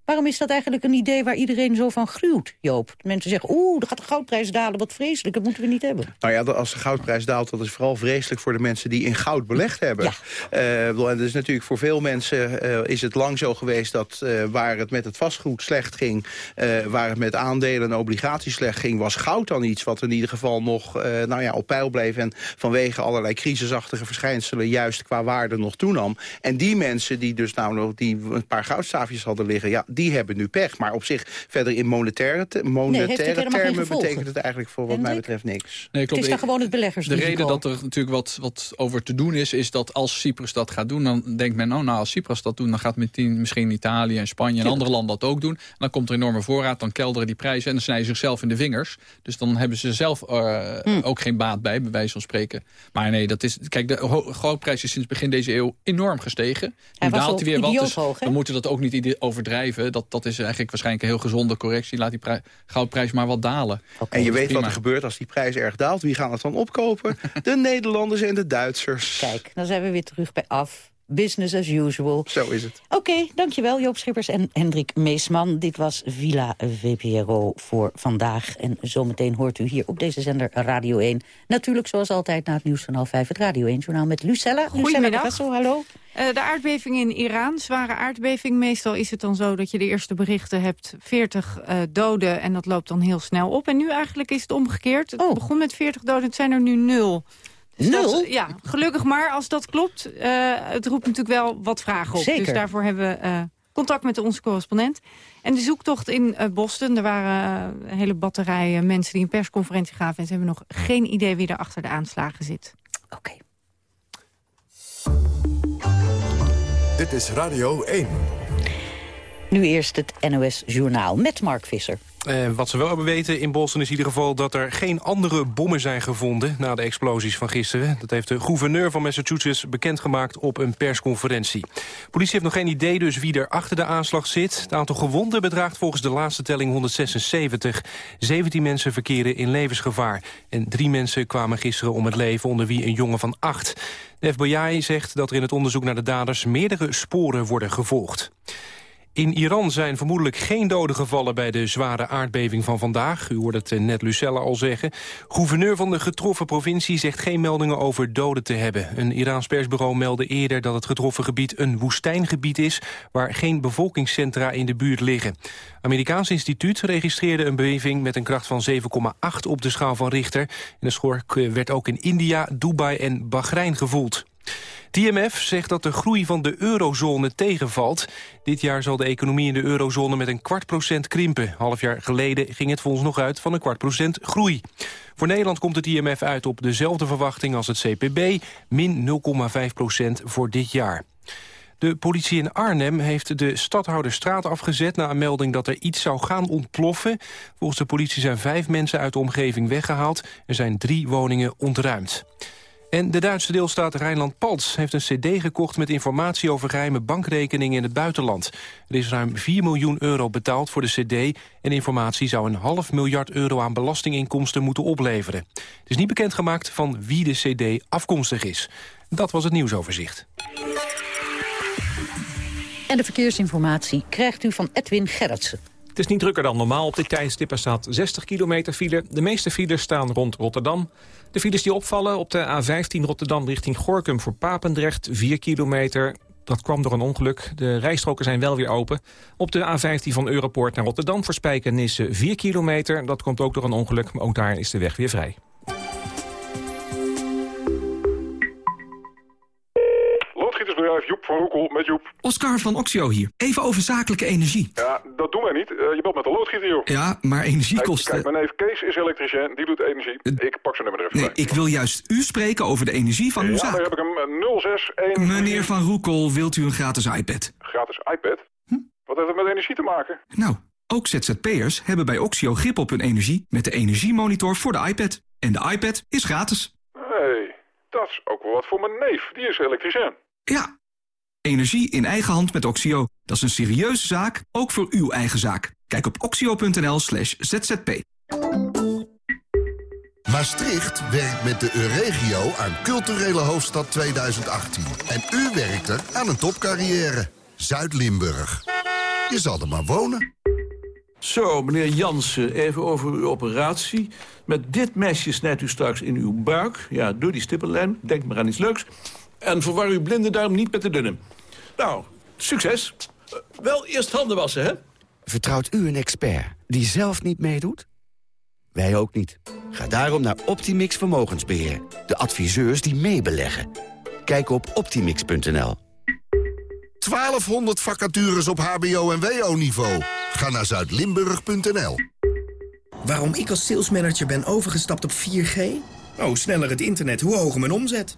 Waarom is dat eigenlijk een idee waar iedereen zo van gruwt, Joop? Mensen zeggen, oeh, dan gaat de goudprijs dalen, wat vreselijk, dat moeten we niet hebben. Nou ja, als de goudprijs daalt, dat is vooral vreselijk voor de mensen die in goud belegd hebben. Ja. Uh, en dus natuurlijk voor veel mensen uh, is het lang zo geweest dat uh, waar het met het vastgoed slecht ging, waar het met aandelen en obligaties slecht ging, was goud dan iets wat in ieder geval nog nou ja, op peil bleef en vanwege allerlei crisisachtige verschijnselen juist qua waarde nog toenam. En die mensen die dus nou nog die een paar goudstaafjes hadden liggen, ja, die hebben nu pech. Maar op zich verder in monetaire, te, monetaire termen betekent het eigenlijk voor wat mij betreft niks. Nee, klopt. Het is dan gewoon het beleggers. De reden dat er natuurlijk wat, wat over te doen is, is dat als Cyprus dat gaat doen, dan denkt men, oh nou als Cyprus dat doen, dan gaat meteen misschien Italië en Spanje en andere landen dat ook doen. dan komt er enorme voorraad, dan kelderen die prijzen en dan snijden ze zichzelf in de vingers. Dus dan hebben ze zelf uh, ook geen baat bij, bij wijze van spreken. Maar nee, dat is, kijk, de goudprijs is sinds begin deze eeuw enorm gestegen. Nu daalt hij weer wat, dus we moeten dat ook niet overdrijven. Dat, dat is eigenlijk waarschijnlijk een heel gezonde correctie. Laat die goudprijs maar wat dalen. En je weet wat er gebeurt als die prijs erg daalt. Wie gaan het dan opkopen? de Nederlanders en de Duitsers. Kijk, dan zijn we weer terug bij af. Business as usual. Zo is het. Oké, dankjewel Joop Schippers en Hendrik Meesman. Dit was Villa VPRO voor vandaag. En zometeen hoort u hier op deze zender Radio 1. Natuurlijk zoals altijd na het nieuws van half vijf het Radio 1-journaal met Lucella. Goedemiddag. Lucella hallo. Uh, de aardbeving in Iran, zware aardbeving. Meestal is het dan zo dat je de eerste berichten hebt. 40 uh, eh, doden en dat loopt dan heel snel op. En nu eigenlijk is het omgekeerd. Het oh. begon met 40 doden, het zijn er nu nul. Dus Nul? Ja, gelukkig maar als dat klopt. Eh, het roept natuurlijk wel wat vragen op. Zeker. Dus daarvoor hebben we eh, contact met onze correspondent. En de zoektocht in eh, Boston, er waren een hele batterijen mensen die een persconferentie gaven... en ze hebben nog geen idee wie er achter de aanslagen zit. Oké. Dit is Radio 1. Nu eerst het NOS Journaal met Mark Visser. Eh, wat ze wel hebben weten in Boston is in ieder geval dat er geen andere bommen zijn gevonden na de explosies van gisteren. Dat heeft de gouverneur van Massachusetts bekendgemaakt op een persconferentie. Politie heeft nog geen idee dus wie er achter de aanslag zit. Het aantal gewonden bedraagt volgens de laatste telling 176. 17 mensen verkeren in levensgevaar. En drie mensen kwamen gisteren om het leven, onder wie een jongen van acht. De FBI zegt dat er in het onderzoek naar de daders meerdere sporen worden gevolgd. In Iran zijn vermoedelijk geen doden gevallen bij de zware aardbeving van vandaag. U hoorde het eh, net Lucella al zeggen. Gouverneur van de getroffen provincie zegt geen meldingen over doden te hebben. Een Iraans persbureau meldde eerder dat het getroffen gebied een woestijngebied is... waar geen bevolkingscentra in de buurt liggen. Amerikaans instituut registreerde een beving met een kracht van 7,8 op de schaal van Richter. En de schok eh, werd ook in India, Dubai en Bahrein gevoeld. Het IMF zegt dat de groei van de eurozone tegenvalt. Dit jaar zal de economie in de eurozone met een kwart procent krimpen. Half jaar geleden ging het volgens nog uit van een kwart procent groei. Voor Nederland komt het IMF uit op dezelfde verwachting als het CPB... min 0,5 procent voor dit jaar. De politie in Arnhem heeft de stadhouderstraat afgezet... na een melding dat er iets zou gaan ontploffen. Volgens de politie zijn vijf mensen uit de omgeving weggehaald. Er zijn drie woningen ontruimd. En de Duitse deelstaat Rijnland-Palts heeft een cd gekocht... met informatie over geheime bankrekeningen in het buitenland. Er is ruim 4 miljoen euro betaald voor de cd... en informatie zou een half miljard euro aan belastinginkomsten moeten opleveren. Het is niet bekendgemaakt van wie de cd afkomstig is. Dat was het nieuwsoverzicht. En de verkeersinformatie krijgt u van Edwin Gerritsen. Het is niet drukker dan normaal op dit tijdstip. Er staat 60 kilometer file. De meeste files staan rond Rotterdam. De files die opvallen op de A15 Rotterdam richting Gorkum voor Papendrecht, 4 kilometer. Dat kwam door een ongeluk. De rijstroken zijn wel weer open. Op de A15 van Europoort naar Rotterdam voor Spijkenisse 4 kilometer. Dat komt ook door een ongeluk, maar ook daar is de weg weer vrij. Joep van Roekel met Joep. Oscar van Oxio hier. Even over zakelijke energie. Ja, dat doen wij niet. Uh, je belt met de loodgieter, joh. Ja, maar energiekosten... Kijk, kijk, mijn neef Kees is elektricien, die doet energie. Uh, ik pak zijn nummer er even Nee, bij. ik wil juist u spreken over de energie van ja, uw zaak. daar heb ik hem uh, 061... Meneer Van Roekel, wilt u een gratis iPad? Gratis iPad? Hm? Wat heeft het met energie te maken? Nou, ook ZZP'ers hebben bij Oxio grip op hun energie... met de energiemonitor voor de iPad. En de iPad is gratis. Hé, hey, dat is ook wel wat voor mijn neef. Die is elektricien. Ja, Energie in eigen hand met Oxio. Dat is een serieuze zaak, ook voor uw eigen zaak. Kijk op oxio.nl slash zzp. Maastricht werkt met de Euregio aan Culturele Hoofdstad 2018. En u werkt er aan een topcarrière. Zuid-Limburg. Je zal er maar wonen. Zo, meneer Jansen, even over uw operatie. Met dit mesje snijdt u straks in uw buik. Ja, door die stippenlijn. Denk maar aan iets leuks. En verwar uw blinde darm niet met de dunne. Nou, succes. Uh, wel eerst handen wassen, hè? Vertrouwt u een expert die zelf niet meedoet? Wij ook niet. Ga daarom naar Optimix Vermogensbeheer. De adviseurs die meebeleggen. Kijk op optimix.nl. 1200 vacatures op hbo- en wo-niveau. Ga naar zuidlimburg.nl. Waarom ik als salesmanager ben overgestapt op 4G? Oh, hoe sneller het internet, hoe hoger mijn omzet.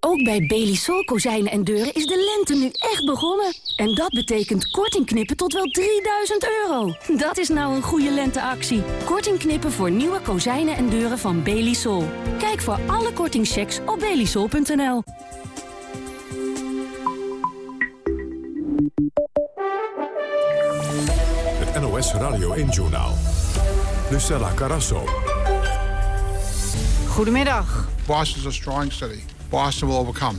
Ook bij Belisol kozijnen en deuren is de lente nu echt begonnen. En dat betekent korting knippen tot wel 3000 euro. Dat is nou een goede lenteactie. Korting knippen voor nieuwe kozijnen en deuren van Belisol. Kijk voor alle kortingchecks op belisol.nl. Het NOS Radio 1-journaal. Lucella Carasso. Goedemiddag. Boston is a strong city. Boston will overcome.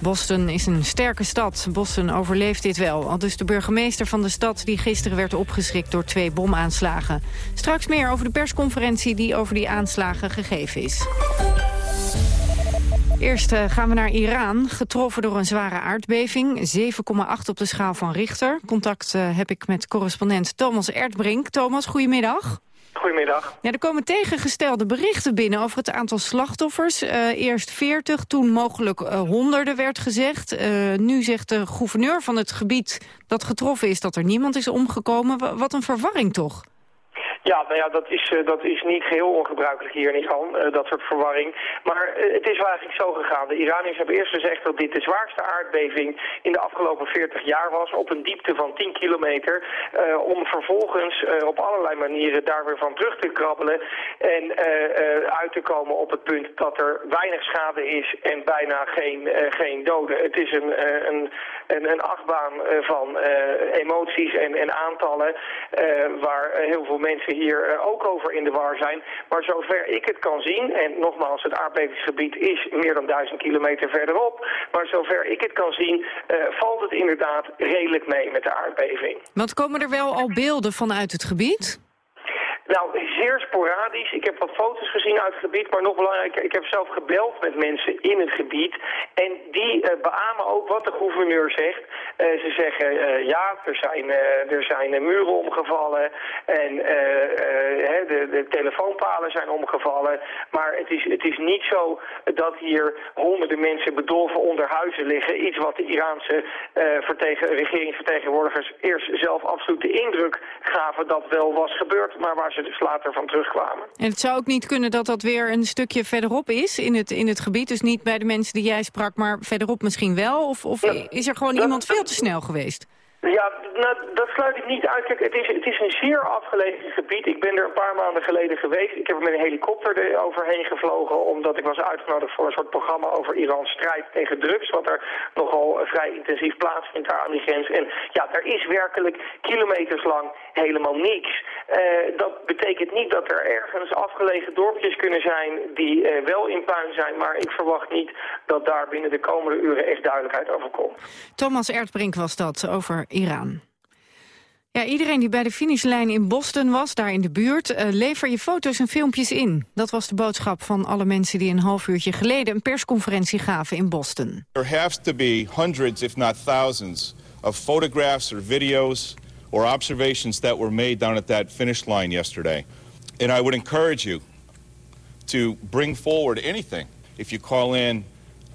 Boston is een sterke stad. Boston overleeft dit wel. Al dus de burgemeester van de stad die gisteren werd opgeschrikt door twee bomaanslagen. Straks meer over de persconferentie die over die aanslagen gegeven is. Eerst uh, gaan we naar Iran, getroffen door een zware aardbeving. 7,8 op de schaal van Richter. Contact uh, heb ik met correspondent Thomas Erdbrink. Thomas, goedemiddag. Goedemiddag. Ja, er komen tegengestelde berichten binnen over het aantal slachtoffers. Uh, eerst 40, toen mogelijk uh, honderden werd gezegd. Uh, nu zegt de gouverneur van het gebied dat getroffen is dat er niemand is omgekomen. Wat een verwarring toch? Ja, nou ja, dat is, uh, dat is niet geheel ongebruikelijk hier in Iran, uh, dat soort verwarring. Maar uh, het is wel eigenlijk zo gegaan. De Iraniërs hebben eerst gezegd dat dit de zwaarste aardbeving in de afgelopen 40 jaar was, op een diepte van 10 kilometer, om vervolgens op allerlei manieren daar weer van terug te krabbelen en uit te komen op het punt dat er weinig schade is en bijna geen, geen doden. Het is een, een, een, achtbaan van emoties en, en aantallen waar heel veel mensen hier ook over in de war zijn. Maar zover ik het kan zien, en nogmaals, het aardbevingsgebied is meer dan duizend kilometer verderop. Maar zover ik het kan zien, valt het inderdaad redelijk mee met de aardbeving. Want komen er wel al beelden vanuit het gebied? Nou, zeer sporadisch. Ik heb wat foto's gezien uit het gebied, maar nog belangrijker, ik heb zelf gebeld met mensen in het gebied. En die uh, beamen ook wat de gouverneur zegt. Uh, ze zeggen, uh, ja, er zijn, er zijn muren omgevallen en de, de, telefoonpalen zijn omgevallen. Maar het is, het is niet zo dat hier honderden mensen bedolven onder huizen liggen. Iets wat de Iraanse vertegen, regeringsvertegenwoordigers eerst zelf absoluut de indruk gaven dat wel was gebeurd, maar waar ze dus later van terugkwamen. En het zou ook niet kunnen dat dat weer een stukje verderop is in het, in het gebied? Dus niet bij de mensen die jij sprak, maar verderop misschien wel? Of, of ja, is er gewoon dat, iemand veel te snel geweest? Ja, nou, dat sluit ik niet uit. Het is, het is een zeer afgelegen gebied. Ik ben er een paar maanden geleden geweest. Ik heb er met een helikopter er overheen gevlogen... omdat ik was uitgenodigd voor een soort programma over Irans strijd tegen drugs... wat er nogal vrij intensief plaatsvindt daar aan die grens. En ja, er is werkelijk kilometers lang helemaal niks. Uh, dat betekent niet dat er ergens afgelegen dorpjes kunnen zijn... die uh, wel in puin zijn, maar ik verwacht niet... dat daar binnen de komende uren echt duidelijkheid over komt. Thomas Erdbrink was dat over Iran. Ja, iedereen die bij de finishlijn in Boston was, daar in de buurt... Uh, lever je foto's en filmpjes in. Dat was de boodschap van alle mensen die een half uurtje geleden... een persconferentie gaven in Boston. There has to be hundreds, if not thousands, of photographs or videos... or observations that were made down at that finish line yesterday. And I would encourage you to bring forward anything. If you call in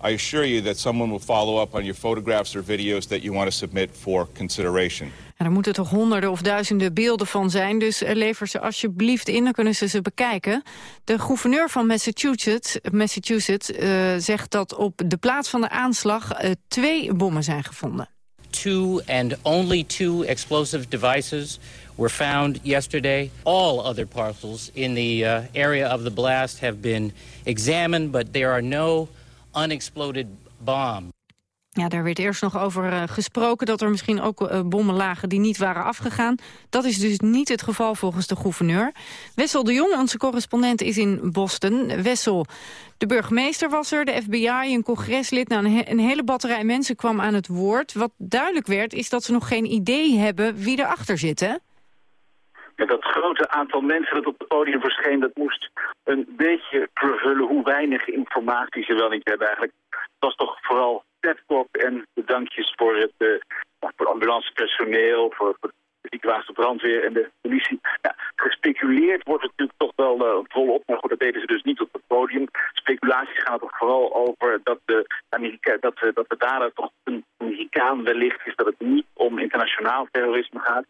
I assure you that someone will follow up on your photographs or videos that you want to submit for consideration. En er moeten toch honderden of duizenden beelden van zijn, dus lever ze alsjeblieft in, dan kunnen ze ze bekijken. De gouverneur van Massachusetts, Massachusetts uh, zegt dat op de plaats van de aanslag uh, twee bommen zijn gevonden. Two and only two explosive devices were found yesterday. All other parcels in the uh, area of the blast have been examined, but there are no unexploded bomb. Ja, daar werd eerst nog over uh, gesproken dat er misschien ook uh, bommen lagen die niet waren afgegaan. Dat is dus niet het geval volgens de gouverneur. Wessel de Jong, onze correspondent, is in Boston. Wessel, de burgemeester was er, de FBI, een congreslid. Nou, een hele batterij mensen kwam aan het woord. Wat duidelijk werd, is dat ze nog geen idee hebben wie erachter zit, hè? Ja, dat grote aantal mensen dat op het podium verscheen, dat moest een beetje vervullen hoe weinig informatie ze wel niet hebben eigenlijk. Het was toch vooral Pepkop en bedankjes voor het uh, voor ambulancepersoneel, voor, voor de ziekenwagen, brandweer en de politie. Ja, gespeculeerd wordt natuurlijk toch wel uh, volop, maar goed, dat deden ze dus niet op het podium. Speculaties gaan toch vooral over dat de, Amerika dat, uh, dat de dader toch een Amerikaan wellicht is, dat het niet om internationaal terrorisme gaat.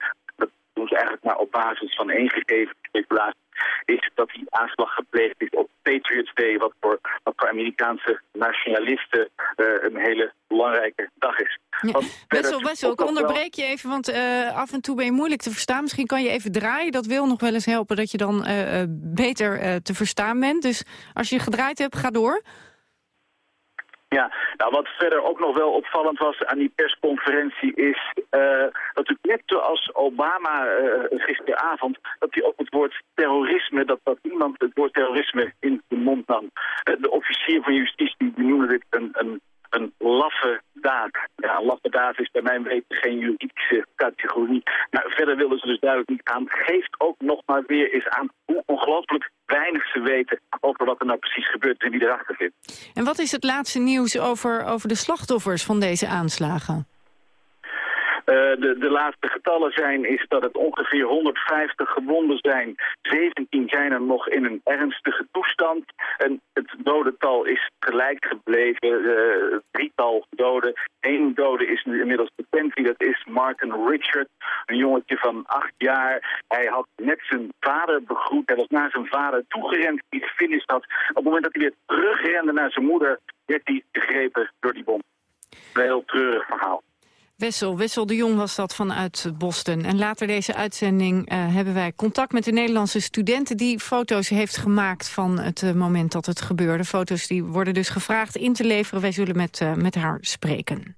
Doen ze eigenlijk maar op basis van één gegeven speculatie is dat die aanslag gepleegd is op Patriots Day, wat voor, wat voor Amerikaanse nationalisten uh, een hele belangrijke dag is. Ja. Wessel, Wessel, ik onderbreek je even, want uh, af en toe ben je moeilijk te verstaan. Misschien kan je even draaien, dat wil nog wel eens helpen dat je dan uh, beter te verstaan bent. Dus als je gedraaid hebt, ga door. Ja, nou wat verder ook nog wel opvallend was aan die persconferentie is uh, dat u net zoals Obama uh, gisteravond, dat hij ook het woord terrorisme, dat, dat iemand het woord terrorisme in de mond nam. Uh, de officier van justitie die noemde dit een, een, een laffe daad. Ja, een laffe daad is bij mijn weten geen juridische categorie. Nou, verder wilden ze dus duidelijk niet aan. Geeft ook nog maar weer eens aan hoe ongelooflijk weinig ze weten over wat er nou precies gebeurt en wie erachter zit. En wat is het laatste nieuws over, over de slachtoffers van deze aanslagen? Uh, de, de laatste getallen zijn is dat het ongeveer 150 gewonden zijn. 17 zijn er nog in een ernstige toestand. En het dodental is gelijk gebleven. Uh, drietal doden. Eén dode is nu inmiddels bekend wie dat is. Martin Richard, een jongetje van acht jaar. Hij had net zijn vader begroet. Hij was naar zijn vader toegerend die het finish had. Op het moment dat hij weer terugrende naar zijn moeder... werd hij gegrepen door die bom. Een heel treurig verhaal. Wessel, Wessel de Jong was dat vanuit Boston. En later deze uitzending uh, hebben wij contact met de Nederlandse studenten... die foto's heeft gemaakt van het uh, moment dat het gebeurde. Foto's die worden dus gevraagd in te leveren. Wij zullen met, uh, met haar spreken.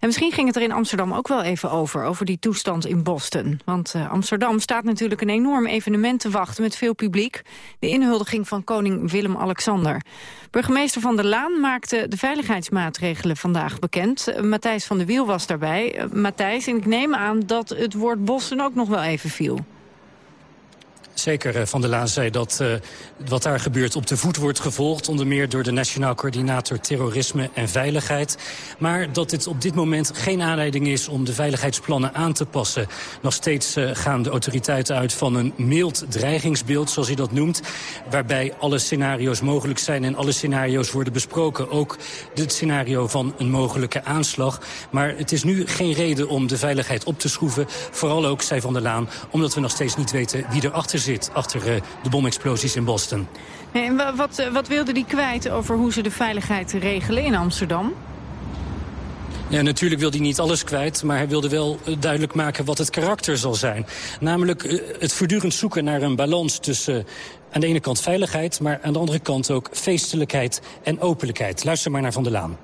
En misschien ging het er in Amsterdam ook wel even over, over die toestand in Boston. Want uh, Amsterdam staat natuurlijk een enorm evenement te wachten met veel publiek. De inhuldiging van koning Willem-Alexander. Burgemeester Van der Laan maakte de veiligheidsmaatregelen vandaag bekend. Uh, Matthijs van der Wiel was daarbij. Uh, Matthijs, en ik neem aan dat het woord Boston ook nog wel even viel. Zeker, Van der Laan zei dat uh, wat daar gebeurt op de voet wordt gevolgd. Onder meer door de Nationaal Coördinator Terrorisme en Veiligheid. Maar dat dit op dit moment geen aanleiding is om de veiligheidsplannen aan te passen. Nog steeds uh, gaan de autoriteiten uit van een mild dreigingsbeeld, zoals hij dat noemt. Waarbij alle scenario's mogelijk zijn en alle scenario's worden besproken. Ook het scenario van een mogelijke aanslag. Maar het is nu geen reden om de veiligheid op te schroeven. Vooral ook, zei Van der Laan, omdat we nog steeds niet weten wie erachter zit zit achter uh, de bomexplosies in Boston. Nee, en wat, wat wilde hij kwijt over hoe ze de veiligheid regelen in Amsterdam? Ja, natuurlijk wil hij niet alles kwijt, maar hij wilde wel duidelijk maken wat het karakter zal zijn. Namelijk het voortdurend zoeken naar een balans tussen aan de ene kant veiligheid, maar aan de andere kant ook feestelijkheid en openlijkheid. Luister maar naar Van der Laan.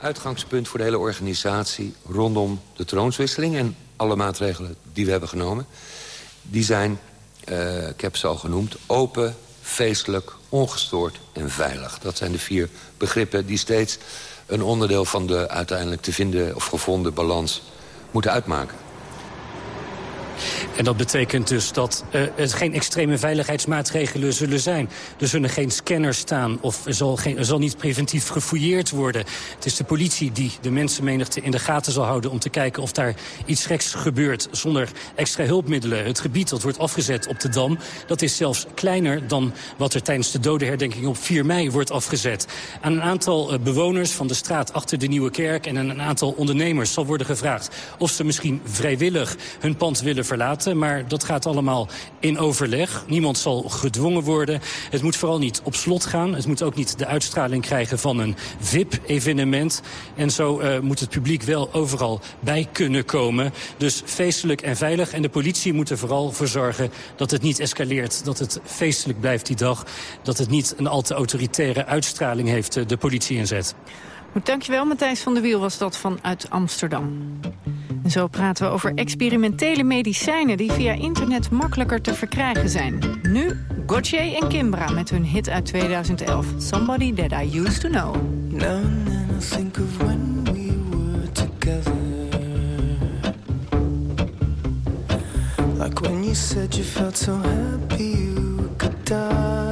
Uitgangspunt voor de hele organisatie rondom de troonswisseling en alle maatregelen die we hebben genomen, die zijn uh, ik heb ze al genoemd, open, feestelijk, ongestoord en veilig. Dat zijn de vier begrippen die steeds een onderdeel van de uiteindelijk te vinden of gevonden balans moeten uitmaken. En dat betekent dus dat uh, er geen extreme veiligheidsmaatregelen zullen zijn. Er zullen geen scanners staan of er zal, geen, niet preventief gefouilleerd worden. Het is de politie die de mensenmenigte in de gaten zal houden... om te kijken of daar iets geks gebeurt zonder extra hulpmiddelen. Het gebied dat wordt afgezet op de Dam... dat is zelfs kleiner dan wat er tijdens de dodenherdenking op 4 mei wordt afgezet. Aan een aantal uh, bewoners van de straat achter de Nieuwe Kerk... en een aantal ondernemers zal worden gevraagd... of ze misschien vrijwillig hun pand willen verlaten maar dat gaat allemaal in overleg. Niemand zal gedwongen worden. Het moet vooral niet op slot gaan. Het moet ook niet de uitstraling krijgen van een VIP-evenement. En zo uh, moet het publiek wel overal bij kunnen komen. Dus feestelijk en veilig. En de politie moet er vooral voor zorgen dat het niet escaleert. Dat het feestelijk blijft die dag. Dat het niet een al te autoritaire uitstraling heeft, uh, de politie inzet. Dankjewel, Matthijs van der Wiel was dat vanuit Amsterdam. En zo praten we over experimentele medicijnen... die via internet makkelijker te verkrijgen zijn. Nu Gauthier en Kimbra met hun hit uit 2011. Somebody That I Used To Know. Now and then I think of when we were together Like when you said you felt so happy you could die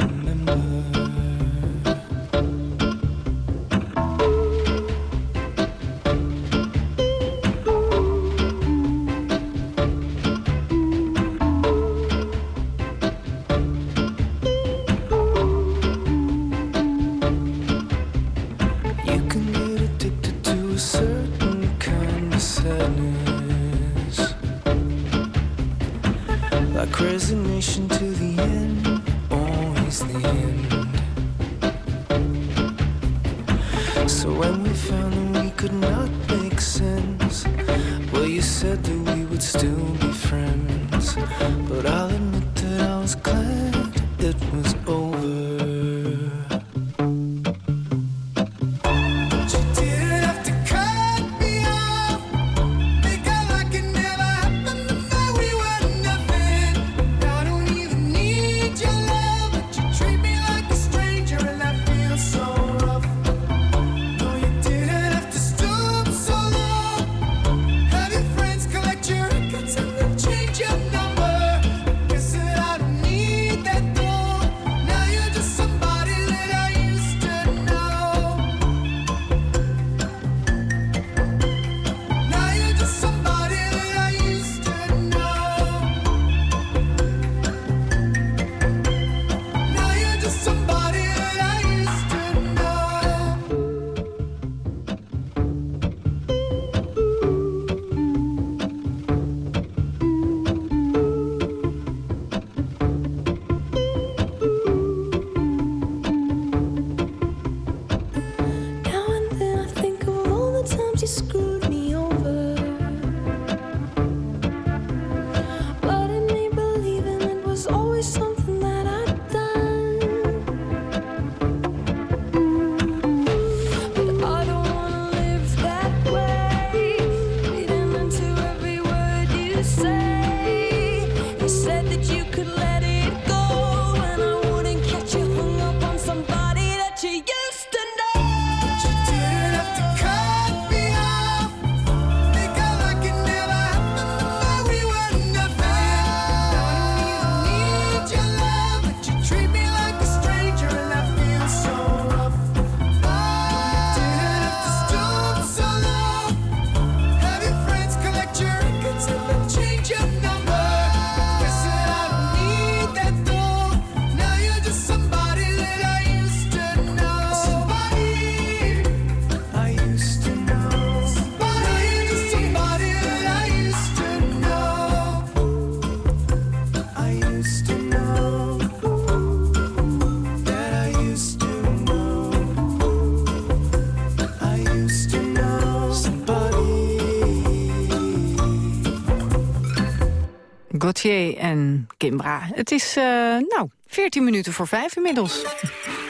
Het is, uh, nou, 14 minuten voor 5 inmiddels.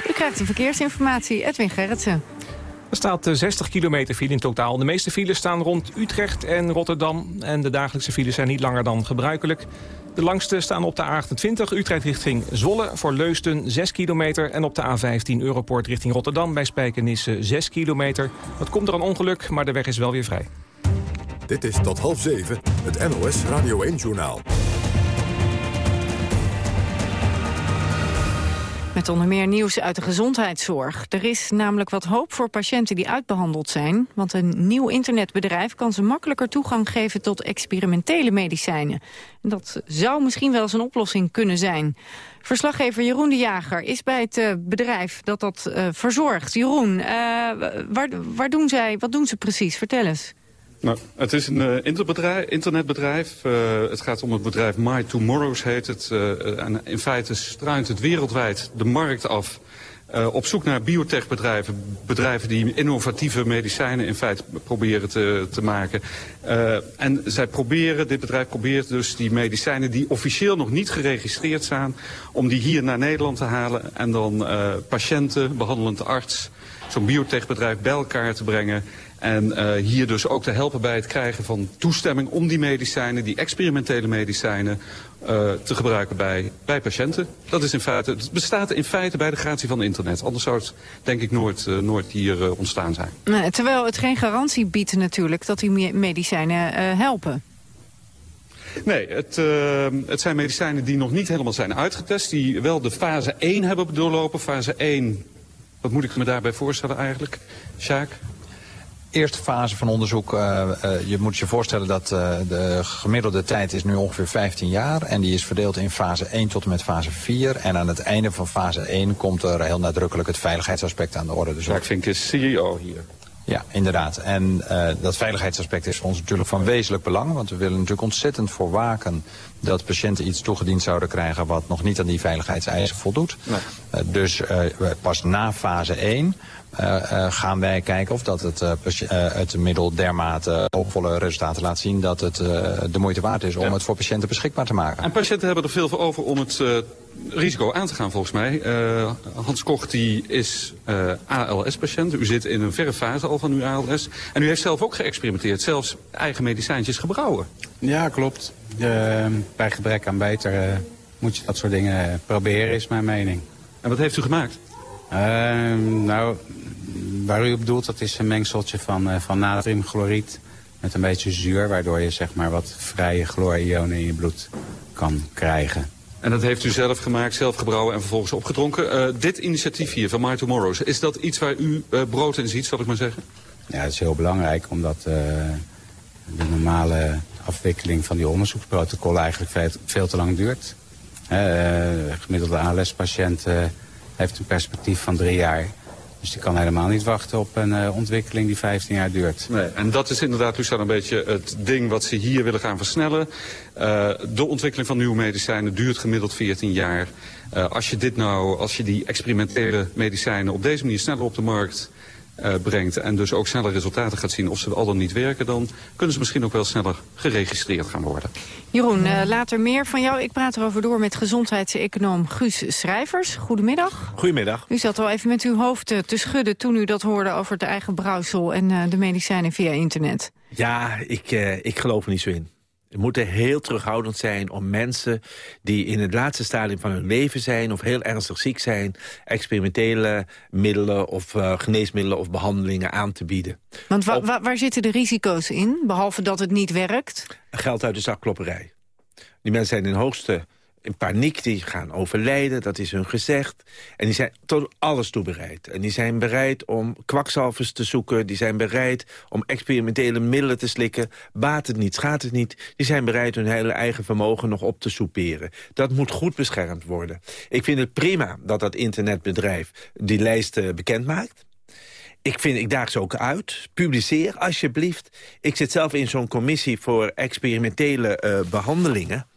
U krijgt de verkeersinformatie, Edwin Gerritsen. Er staat 60 eh, kilometer file in totaal. De meeste files staan rond Utrecht en Rotterdam. En de dagelijkse files zijn niet langer dan gebruikelijk. De langste staan op de A28 Utrecht richting Zwolle voor Leusden 6 kilometer. En op de A15 Europoort richting Rotterdam bij Spijkenisse 6 kilometer. Dat komt er een ongeluk, maar de weg is wel weer vrij. Dit is tot half zeven het NOS Radio 1-journaal. Met onder meer nieuws uit de gezondheidszorg. Er is namelijk wat hoop voor patiënten die uitbehandeld zijn. Want een nieuw internetbedrijf kan ze makkelijker toegang geven tot experimentele medicijnen. dat zou misschien wel eens een oplossing kunnen zijn. Verslaggever Jeroen de Jager is bij het uh, bedrijf dat dat uh, verzorgt. Jeroen, uh, waar, waar doen zij, wat doen ze precies? Vertel eens. Nou, het is een uh, internetbedrijf. Uh, het gaat om het bedrijf My Tomorrows heet het. Uh, en in feite struint het wereldwijd de markt af... op zoek naar biotechbedrijven, bedrijven die innovatieve medicijnen in feite proberen te, te maken. en zij proberen, dit bedrijf probeert dus die medicijnen die officieel nog niet geregistreerd staan, om die hier naar Nederland te halen en dan patiënten, behandelende arts, zo'n biotechbedrijf bij elkaar te brengen en uh, hier dus ook te helpen bij het krijgen van toestemming om die medicijnen, die experimentele medicijnen, uh, te gebruiken bij, bij patiënten. Dat is in feite, het bestaat in feite bij de gratie van internet. Anders zou het denk ik nooit, uh, nooit hier ontstaan zijn. Nee, terwijl het geen garantie biedt natuurlijk dat die medicijnen helpen. Nee, het, uh, het zijn medicijnen die nog niet helemaal zijn uitgetest. Die wel de fase 1 hebben doorlopen. Fase 1, wat moet ik me daarbij voorstellen eigenlijk? Sjaak? Eerste fase van onderzoek, uh, uh, je moet je voorstellen dat uh, de gemiddelde tijd is nu ongeveer 15 jaar. En die is verdeeld in fase 1 tot en met fase 4. En aan het einde van fase 1 komt er heel nadrukkelijk het veiligheidsaspect aan de orde. Dus Jacques Vink is CEO hier. Ja, inderdaad. En uh, dat veiligheidsaspect is voor ons natuurlijk van wezenlijk belang. Want we willen natuurlijk ontzettend voor waken dat patiënten iets toegediend zouden krijgen... wat nog niet aan die veiligheidseisen voldoet. Nee. Uh, dus uh, pas na fase 1 uh, uh, gaan wij kijken of dat het, uh, het middel dermate hoopvolle resultaten laat zien... dat het de moeite waard is om ja. het voor patiënten beschikbaar te maken. En patiënten hebben er veel voor over om het risico aan te gaan volgens mij. Hans Koch die is ALS-patiënt. U zit in een verre fase al van uw ALS. En u heeft zelf ook geëxperimenteerd, zelfs eigen medicijntjes gebrouwen. Ja, klopt. bij gebrek aan beter moet je dat soort dingen proberen, is mijn mening. En wat heeft u gemaakt? Nou, waar u op bedoelt, dat is een mengseltje van, uh, van natriumchloriet met een beetje zuur, waardoor je zeg maar wat vrije chloorionen in je bloed kan krijgen. En dat heeft u zelf gemaakt, zelf gebrouwen en vervolgens opgedronken. Uh, dit initiatief hier van My Tomorrows, is dat iets waar u uh, brood in ziet, zal ik maar zeggen? Ja, dat is heel belangrijk, omdat de normale afwikkeling van die onderzoeksprotocollen eigenlijk veel, veel te lang duurt. gemiddelde ALS-patiënt heeft een perspectief van drie jaar. Dus die kan helemaal niet wachten op een uh, ontwikkeling die 15 jaar duurt. Nee, en dat is inderdaad, Lucia, een beetje het ding wat ze hier willen gaan versnellen. Uh, de ontwikkeling van nieuwe medicijnen duurt gemiddeld 14 jaar. Uh, als je dit nou, als je die experimentele medicijnen op deze manier sneller op de markt uh, brengt... en dus ook sneller resultaten gaat zien of ze al dan niet werken... dan kunnen ze misschien ook wel sneller geregistreerd gaan worden. Jeroen, uh, later meer van jou. Ik praat erover door met gezondheidseconoom Guus Schrijvers. Goedemiddag. Goedemiddag. U zat al even met uw hoofd uh, te schudden toen u dat hoorde... over het eigen brouwsel en de medicijnen via internet. Ja, ik, ik geloof er niet zo in. Moeten heel terughoudend zijn om mensen die in het laatste stadium van hun leven zijn... of heel ernstig ziek zijn, experimentele middelen of uh, geneesmiddelen of behandelingen aan te bieden. Want wa wa waar zitten de risico's in, behalve dat het niet werkt? Geld uit de zakklopperij. Die mensen zijn in hoogste in paniek, die gaan overlijden, dat is hun gezegd. En die zijn tot alles toe bereid. En die zijn bereid om kwakzalvers te zoeken. Die zijn bereid om experimentele middelen te slikken. Baat het niet, schaadt het niet. Die zijn bereid hun hele eigen vermogen nog op te soeperen. Dat moet goed beschermd worden. Ik vind het prima dat dat internetbedrijf die lijst bekend maakt. Ik vind, ik daag ze ook uit. Publiceer, alsjeblieft. Ik zit zelf in zo'n commissie voor experimentele uh, behandelingen.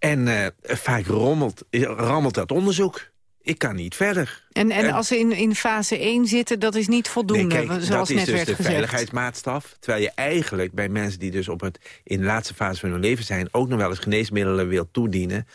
En uh, vaak rommelt, rammelt dat onderzoek. ik kan niet verder. En, en als ze in, in fase 1 zitten, dat is niet voldoende, Nee, kijk, zoals dat net is dus werd de gezegd. veiligheidsmaatstaf. Terwijl je eigenlijk bij mensen die dus op het, in de laatste fase van hun leven zijn... ook nog wel eens geneesmiddelen wil toedienen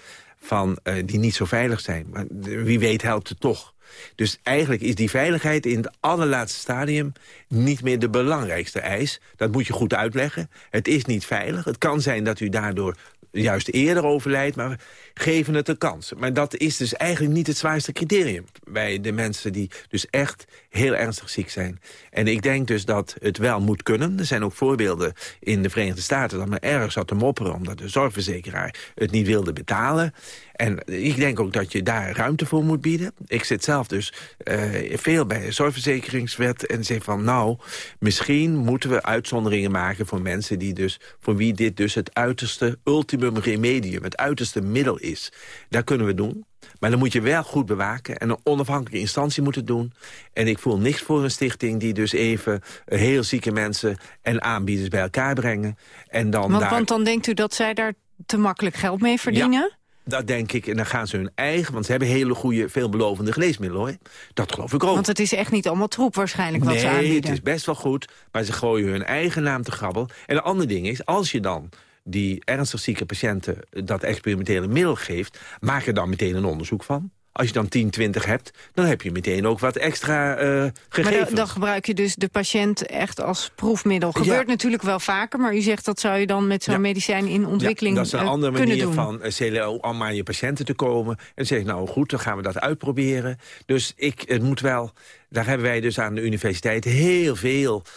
van, eh, die niet zo veilig zijn. Maar wie weet helpt het toch. Dus eigenlijk is die veiligheid in het allerlaatste stadium... niet meer de belangrijkste eis. Dat moet je goed uitleggen. Het is niet veilig. Het kan zijn dat u daardoor juist eerder overlijdt, maar geven het een kans. Maar dat is dus eigenlijk niet het zwaarste criterium... bij de mensen die dus echt heel ernstig ziek zijn. En ik denk dus dat het wel moet kunnen. Er zijn ook voorbeelden in de Verenigde Staten... dat men erg zat te mopperen omdat de zorgverzekeraar het niet wilde betalen. En ik denk ook dat je daar ruimte voor moet bieden. Ik zit zelf dus eh, veel bij de zorgverzekeringswet en zeg van... nou, misschien moeten we uitzonderingen maken voor mensen die dus... voor wie dit dus het uiterste ultimum remedium, het uiterste middel is. Dat kunnen we doen. Maar dan moet je wel goed bewaken en een onafhankelijke instantie moet het doen. En ik voel niks voor een stichting die dus even heel zieke mensen en aanbieders bij elkaar brengen. En dan Want, daar... want dan denkt u dat zij daar te makkelijk geld mee verdienen? Dat denk ik. En dan gaan ze hun eigen... Want ze hebben hele goede, veelbelovende geneesmiddelen, hoor. Dat geloof ik ook. Want het is echt niet allemaal troep waarschijnlijk wat ze nee, aanbieden. het is best wel goed. Maar ze gooien hun eigen naam te grabbel. En een ander ding is, als je dan die ernstig zieke patiënten dat experimentele middel geeft... maak er dan meteen een onderzoek van. Als je dan 10, 20 hebt, dan heb je meteen ook wat extra eh Maar gegevens. dan, dan gebruik je dus de patiënt echt als proefmiddel. Gebeurt Ja. natuurlijk wel vaker, maar u zegt dat zou je dan met zo'n Ja. medicijn in ontwikkeling Ja, dat is een eh, andere kunnen manier doen. van eh, CLO om aan je patiënten te komen. En zeg nou goed, dan gaan we dat uitproberen. Dus ik, het moet wel, daar hebben wij dus aan de universiteit heel veel eh,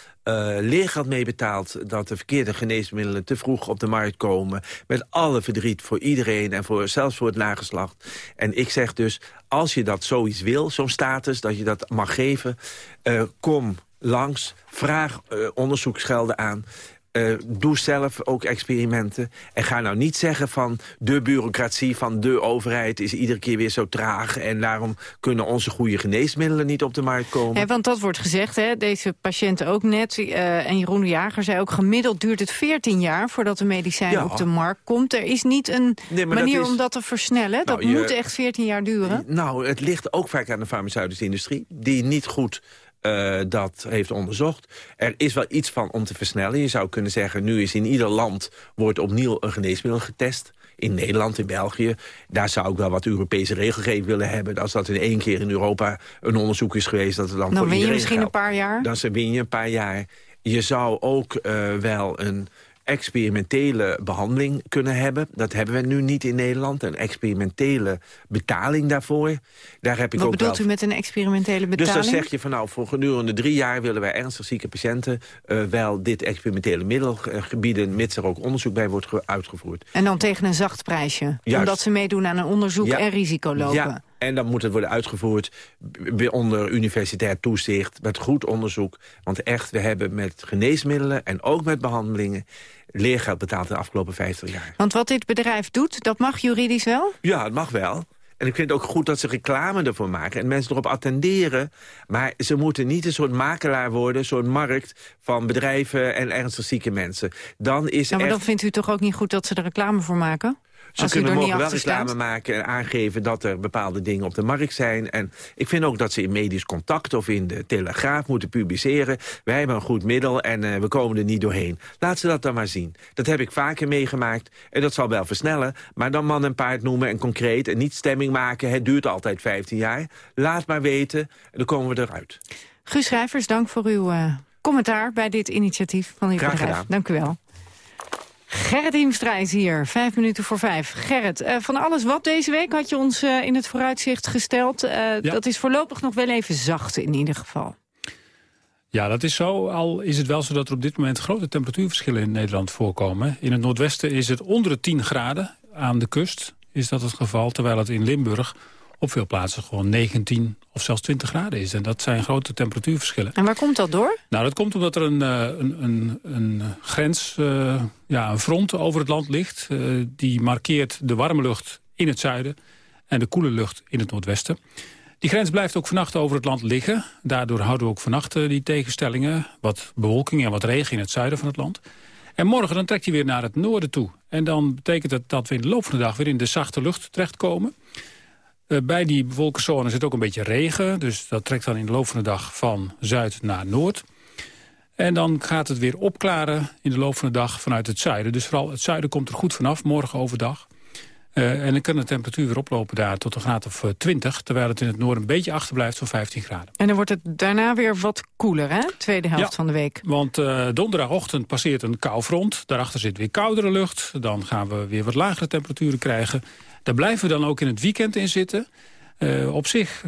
leergeld mee betaald... dat de verkeerde geneesmiddelen te vroeg op de markt komen. Met alle verdriet voor iedereen en voor, zelfs voor het nageslacht. En ik zeg dus, als je dat zoiets wil, zo'n status, dat je dat mag geven... eh, kom langs, vraag eh, onderzoeksgelden aan... Eh, doe zelf ook experimenten. En ga nou niet zeggen van de bureaucratie van de overheid... is iedere keer weer zo traag... en daarom kunnen onze goede geneesmiddelen niet op de markt komen. Hè, want dat wordt gezegd, hè, deze patiënten ook net. eh, en Jeroen de Jager zei ook, gemiddeld duurt het 14 jaar... voordat de medicijn Ja. op de markt komt. Er is niet een Nee, maar dat manier is- om dat te versnellen. dat Nou, je- moet echt 14 jaar duren. Nou, het ligt ook vaak aan de farmaceutische industrie... die niet goed eh, dat heeft onderzocht. Er is wel iets van om te versnellen. Je zou kunnen zeggen, nu is in ieder land... wordt opnieuw een geneesmiddel getest. In Nederland, in België. Daar zou ik wel wat Europese regelgeving willen hebben. Als dat in één keer in Europa een onderzoek is geweest... dat het dan, Dan voor win je misschien geldt. een paar jaar. Dan win je een paar jaar. Je zou ook eh, wel een experimentele behandeling kunnen hebben. Dat hebben we nu niet in Nederland. Een experimentele betaling daarvoor. Daar heb ik Wat ook bedoelt wel... u met een experimentele Dus betaling? dan zeg je van nou, voor gedurende drie jaar willen wij ernstig zieke patiënten eh, wel dit experimentele middel eh, gebieden, mits er ook onderzoek bij wordt ge- uitgevoerd. En dan tegen een zacht prijsje. Juist. Omdat ze meedoen aan een onderzoek Ja. en risico lopen. Ja, en dan moet het worden uitgevoerd onder universitair toezicht, met goed onderzoek. Want echt, we hebben met geneesmiddelen en ook met behandelingen leergeld betaald de afgelopen 50 jaar. Want wat dit bedrijf doet, dat mag juridisch wel? Ja, het mag wel. En ik vind het ook goed dat ze reclame ervoor maken en mensen erop attenderen. Maar ze moeten niet een soort makelaar worden, een soort markt van bedrijven en ernstig zieke mensen. Dan is Ja, maar echt... dan vindt u toch ook niet goed dat ze er reclame voor maken? Ze kunnen mogen wel reclame maken en aangeven dat er bepaalde dingen op de markt zijn. En ik vind ook dat ze in medisch contact of in de Telegraaf moeten publiceren. Wij hebben een goed middel en eh, we komen er niet doorheen. Laat ze dat dan maar zien. Dat heb ik vaker meegemaakt en dat zal wel versnellen. Maar dan man en paard noemen en concreet en niet stemming maken. Het duurt altijd 15 jaar. Laat maar weten en dan komen we eruit. Guus Schrijvers, dank voor uw eh, commentaar bij dit initiatief van uw Graag bedrijf. gedaan. Dank u wel. Gerrit Hiemstra is hier, vijf minuten voor vijf. Gerrit, eh, van alles wat deze week had je ons eh, in het vooruitzicht gesteld. Eh, Dat is voorlopig nog wel even zacht in ieder geval. Ja, dat is zo. Al is het wel zo dat er op dit moment grote temperatuurverschillen in Nederland voorkomen. In het noordwesten is het onder de 10 graden. Aan de kust is dat het geval. Terwijl het in Limburg op veel plaatsen gewoon 19 of zelfs 20 graden is. En dat zijn grote temperatuurverschillen. En waar komt dat door? Nou, dat komt omdat er een, eh, een, een, een grens, eh, ja, een front over het land ligt. eh, die markeert de warme lucht in het zuiden en de koele lucht in het noordwesten. Die grens blijft ook vannacht over het land liggen. Daardoor houden we ook vannacht die tegenstellingen. Wat bewolking en wat regen in het zuiden van het land. En morgen dan trekt hij weer naar het noorden toe. En dan betekent het dat we in de loop van de dag weer in de zachte lucht terechtkomen. Eh, bij die wolkenzone zit ook een beetje regen. Dus dat trekt dan in de loop van de dag van zuid naar noord. En dan gaat het weer opklaren in de loop van de dag vanuit het zuiden. Dus vooral het zuiden komt er goed vanaf, morgen overdag. Uh, en dan kan de temperatuur weer oplopen daar tot een graad of 20... terwijl het in het noorden een beetje achterblijft van 15 graden. En dan wordt het daarna weer wat koeler, hè? Tweede helft van de week. want uh, donderdagochtend passeert een koufront. Daarachter zit weer koudere lucht. Dan gaan we weer wat lagere temperaturen krijgen. Daar blijven we dan ook in het weekend in zitten. Uh, op zich,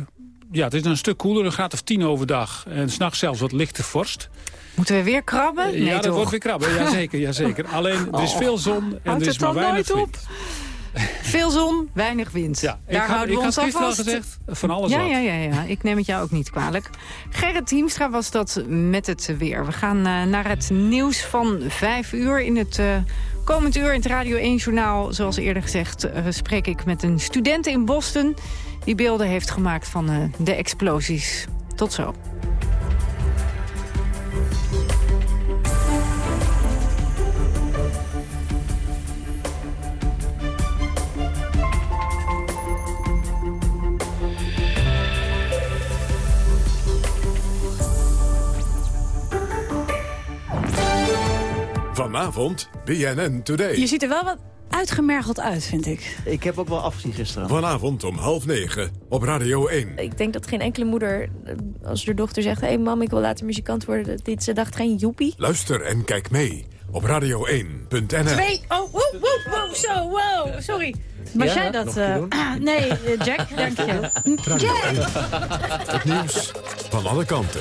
ja, het is een stuk koeler, een graad of 10 overdag. En s'nachts zelfs wat lichte vorst. Moeten we weer krabben? Nee, ja, dat toch? wordt weer krabben, jazeker. jazeker. Alleen, er is veel zon en Houdt er is maar weinig wind. op? Veel zon, weinig wind. Ja, Daar ga- houden we ons aan vast. gezegd, van alles ja, wat. Ja, ja, ja, ik neem het jou ook niet kwalijk. Gerrit Hiemstra was dat met het weer. We gaan eh, naar het nieuws van vijf uur. In het eh, komend uur in het Radio 1-journaal, zoals eerder gezegd... eh, spreek ik met een student in Boston... die beelden heeft gemaakt van de explosies. Tot zo. Vanavond BNN Today. Je ziet er wel wat uitgemergeld uit, vind ik. Ik heb ook wel afgezien gisteren. Vanavond om half negen op Radio 1. Ik denk dat geen enkele moeder, als haar dochter zegt... hé hey mam, ik wil later muzikant worden, dit, ze dacht geen joepie. Luister en kijk mee op radio1.nl. Twee, oh, woep, woep, woep, zo, wow, sorry. Maar Ja? jij dat... Eh, ah, nee, eh, Jack, dank je. Jack! 1. Het nieuws van alle kanten.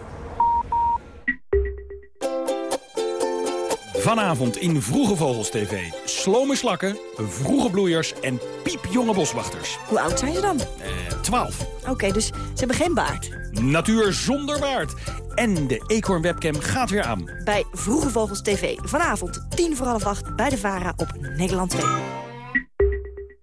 Vanavond in Vroege Vogels TV. Slome slakken, vroege bloeiers en piepjonge boswachters. Hoe oud zijn ze dan? Eh, 12. Oké, dus ze hebben geen baard. Natuur zonder baard. En de Eekhoorn webcam gaat weer aan. Bij Vroege Vogels TV. Vanavond, tien voor half acht, bij de VARA op Nederland 2.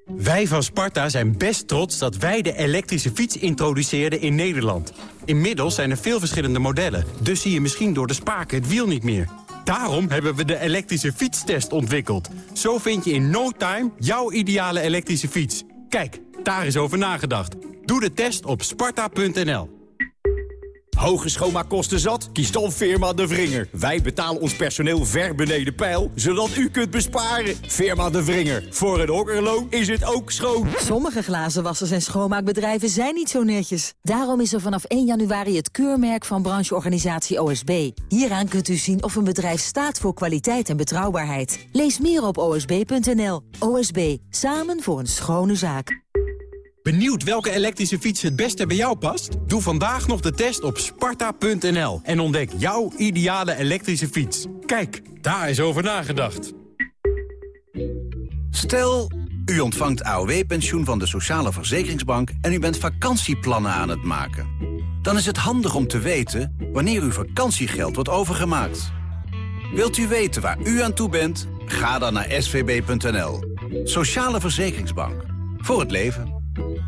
Wij van Sparta zijn best trots dat wij de elektrische fiets introduceerden in Nederland. Inmiddels zijn er veel verschillende modellen, dus zie je misschien door de spaken het wiel niet meer. Daarom hebben we de elektrische fietstest ontwikkeld. Zo vind je in no time jouw ideale elektrische fiets. Kijk, daar is over nagedacht. Doe de test op sparta.nl. Hoge schoonmaakkosten zat? Kies dan Firma De Vringer. Wij betalen ons personeel ver beneden pijl, zodat u kunt besparen. Firma De Vringer. Voor een hokkerloon is het ook schoon. Sommige glazenwassers en schoonmaakbedrijven zijn niet zo netjes. Daarom is er vanaf 1 januari het keurmerk van brancheorganisatie OSB. Hieraan kunt u zien of een bedrijf staat voor kwaliteit en betrouwbaarheid. Lees meer op osb.nl. OSB, samen voor een schone zaak. Benieuwd welke elektrische fiets het beste bij jou past? Doe vandaag nog de test op sparta.nl en ontdek jouw ideale elektrische fiets. Kijk, daar is over nagedacht. Stel, u ontvangt AOW-pensioen van de Sociale Verzekeringsbank... en u bent vakantieplannen aan het maken. Dan is het handig om te weten wanneer uw vakantiegeld wordt overgemaakt. Wilt u weten waar u aan toe bent? Ga dan naar svb.nl. Sociale Verzekeringsbank. Voor het leven. Thank you.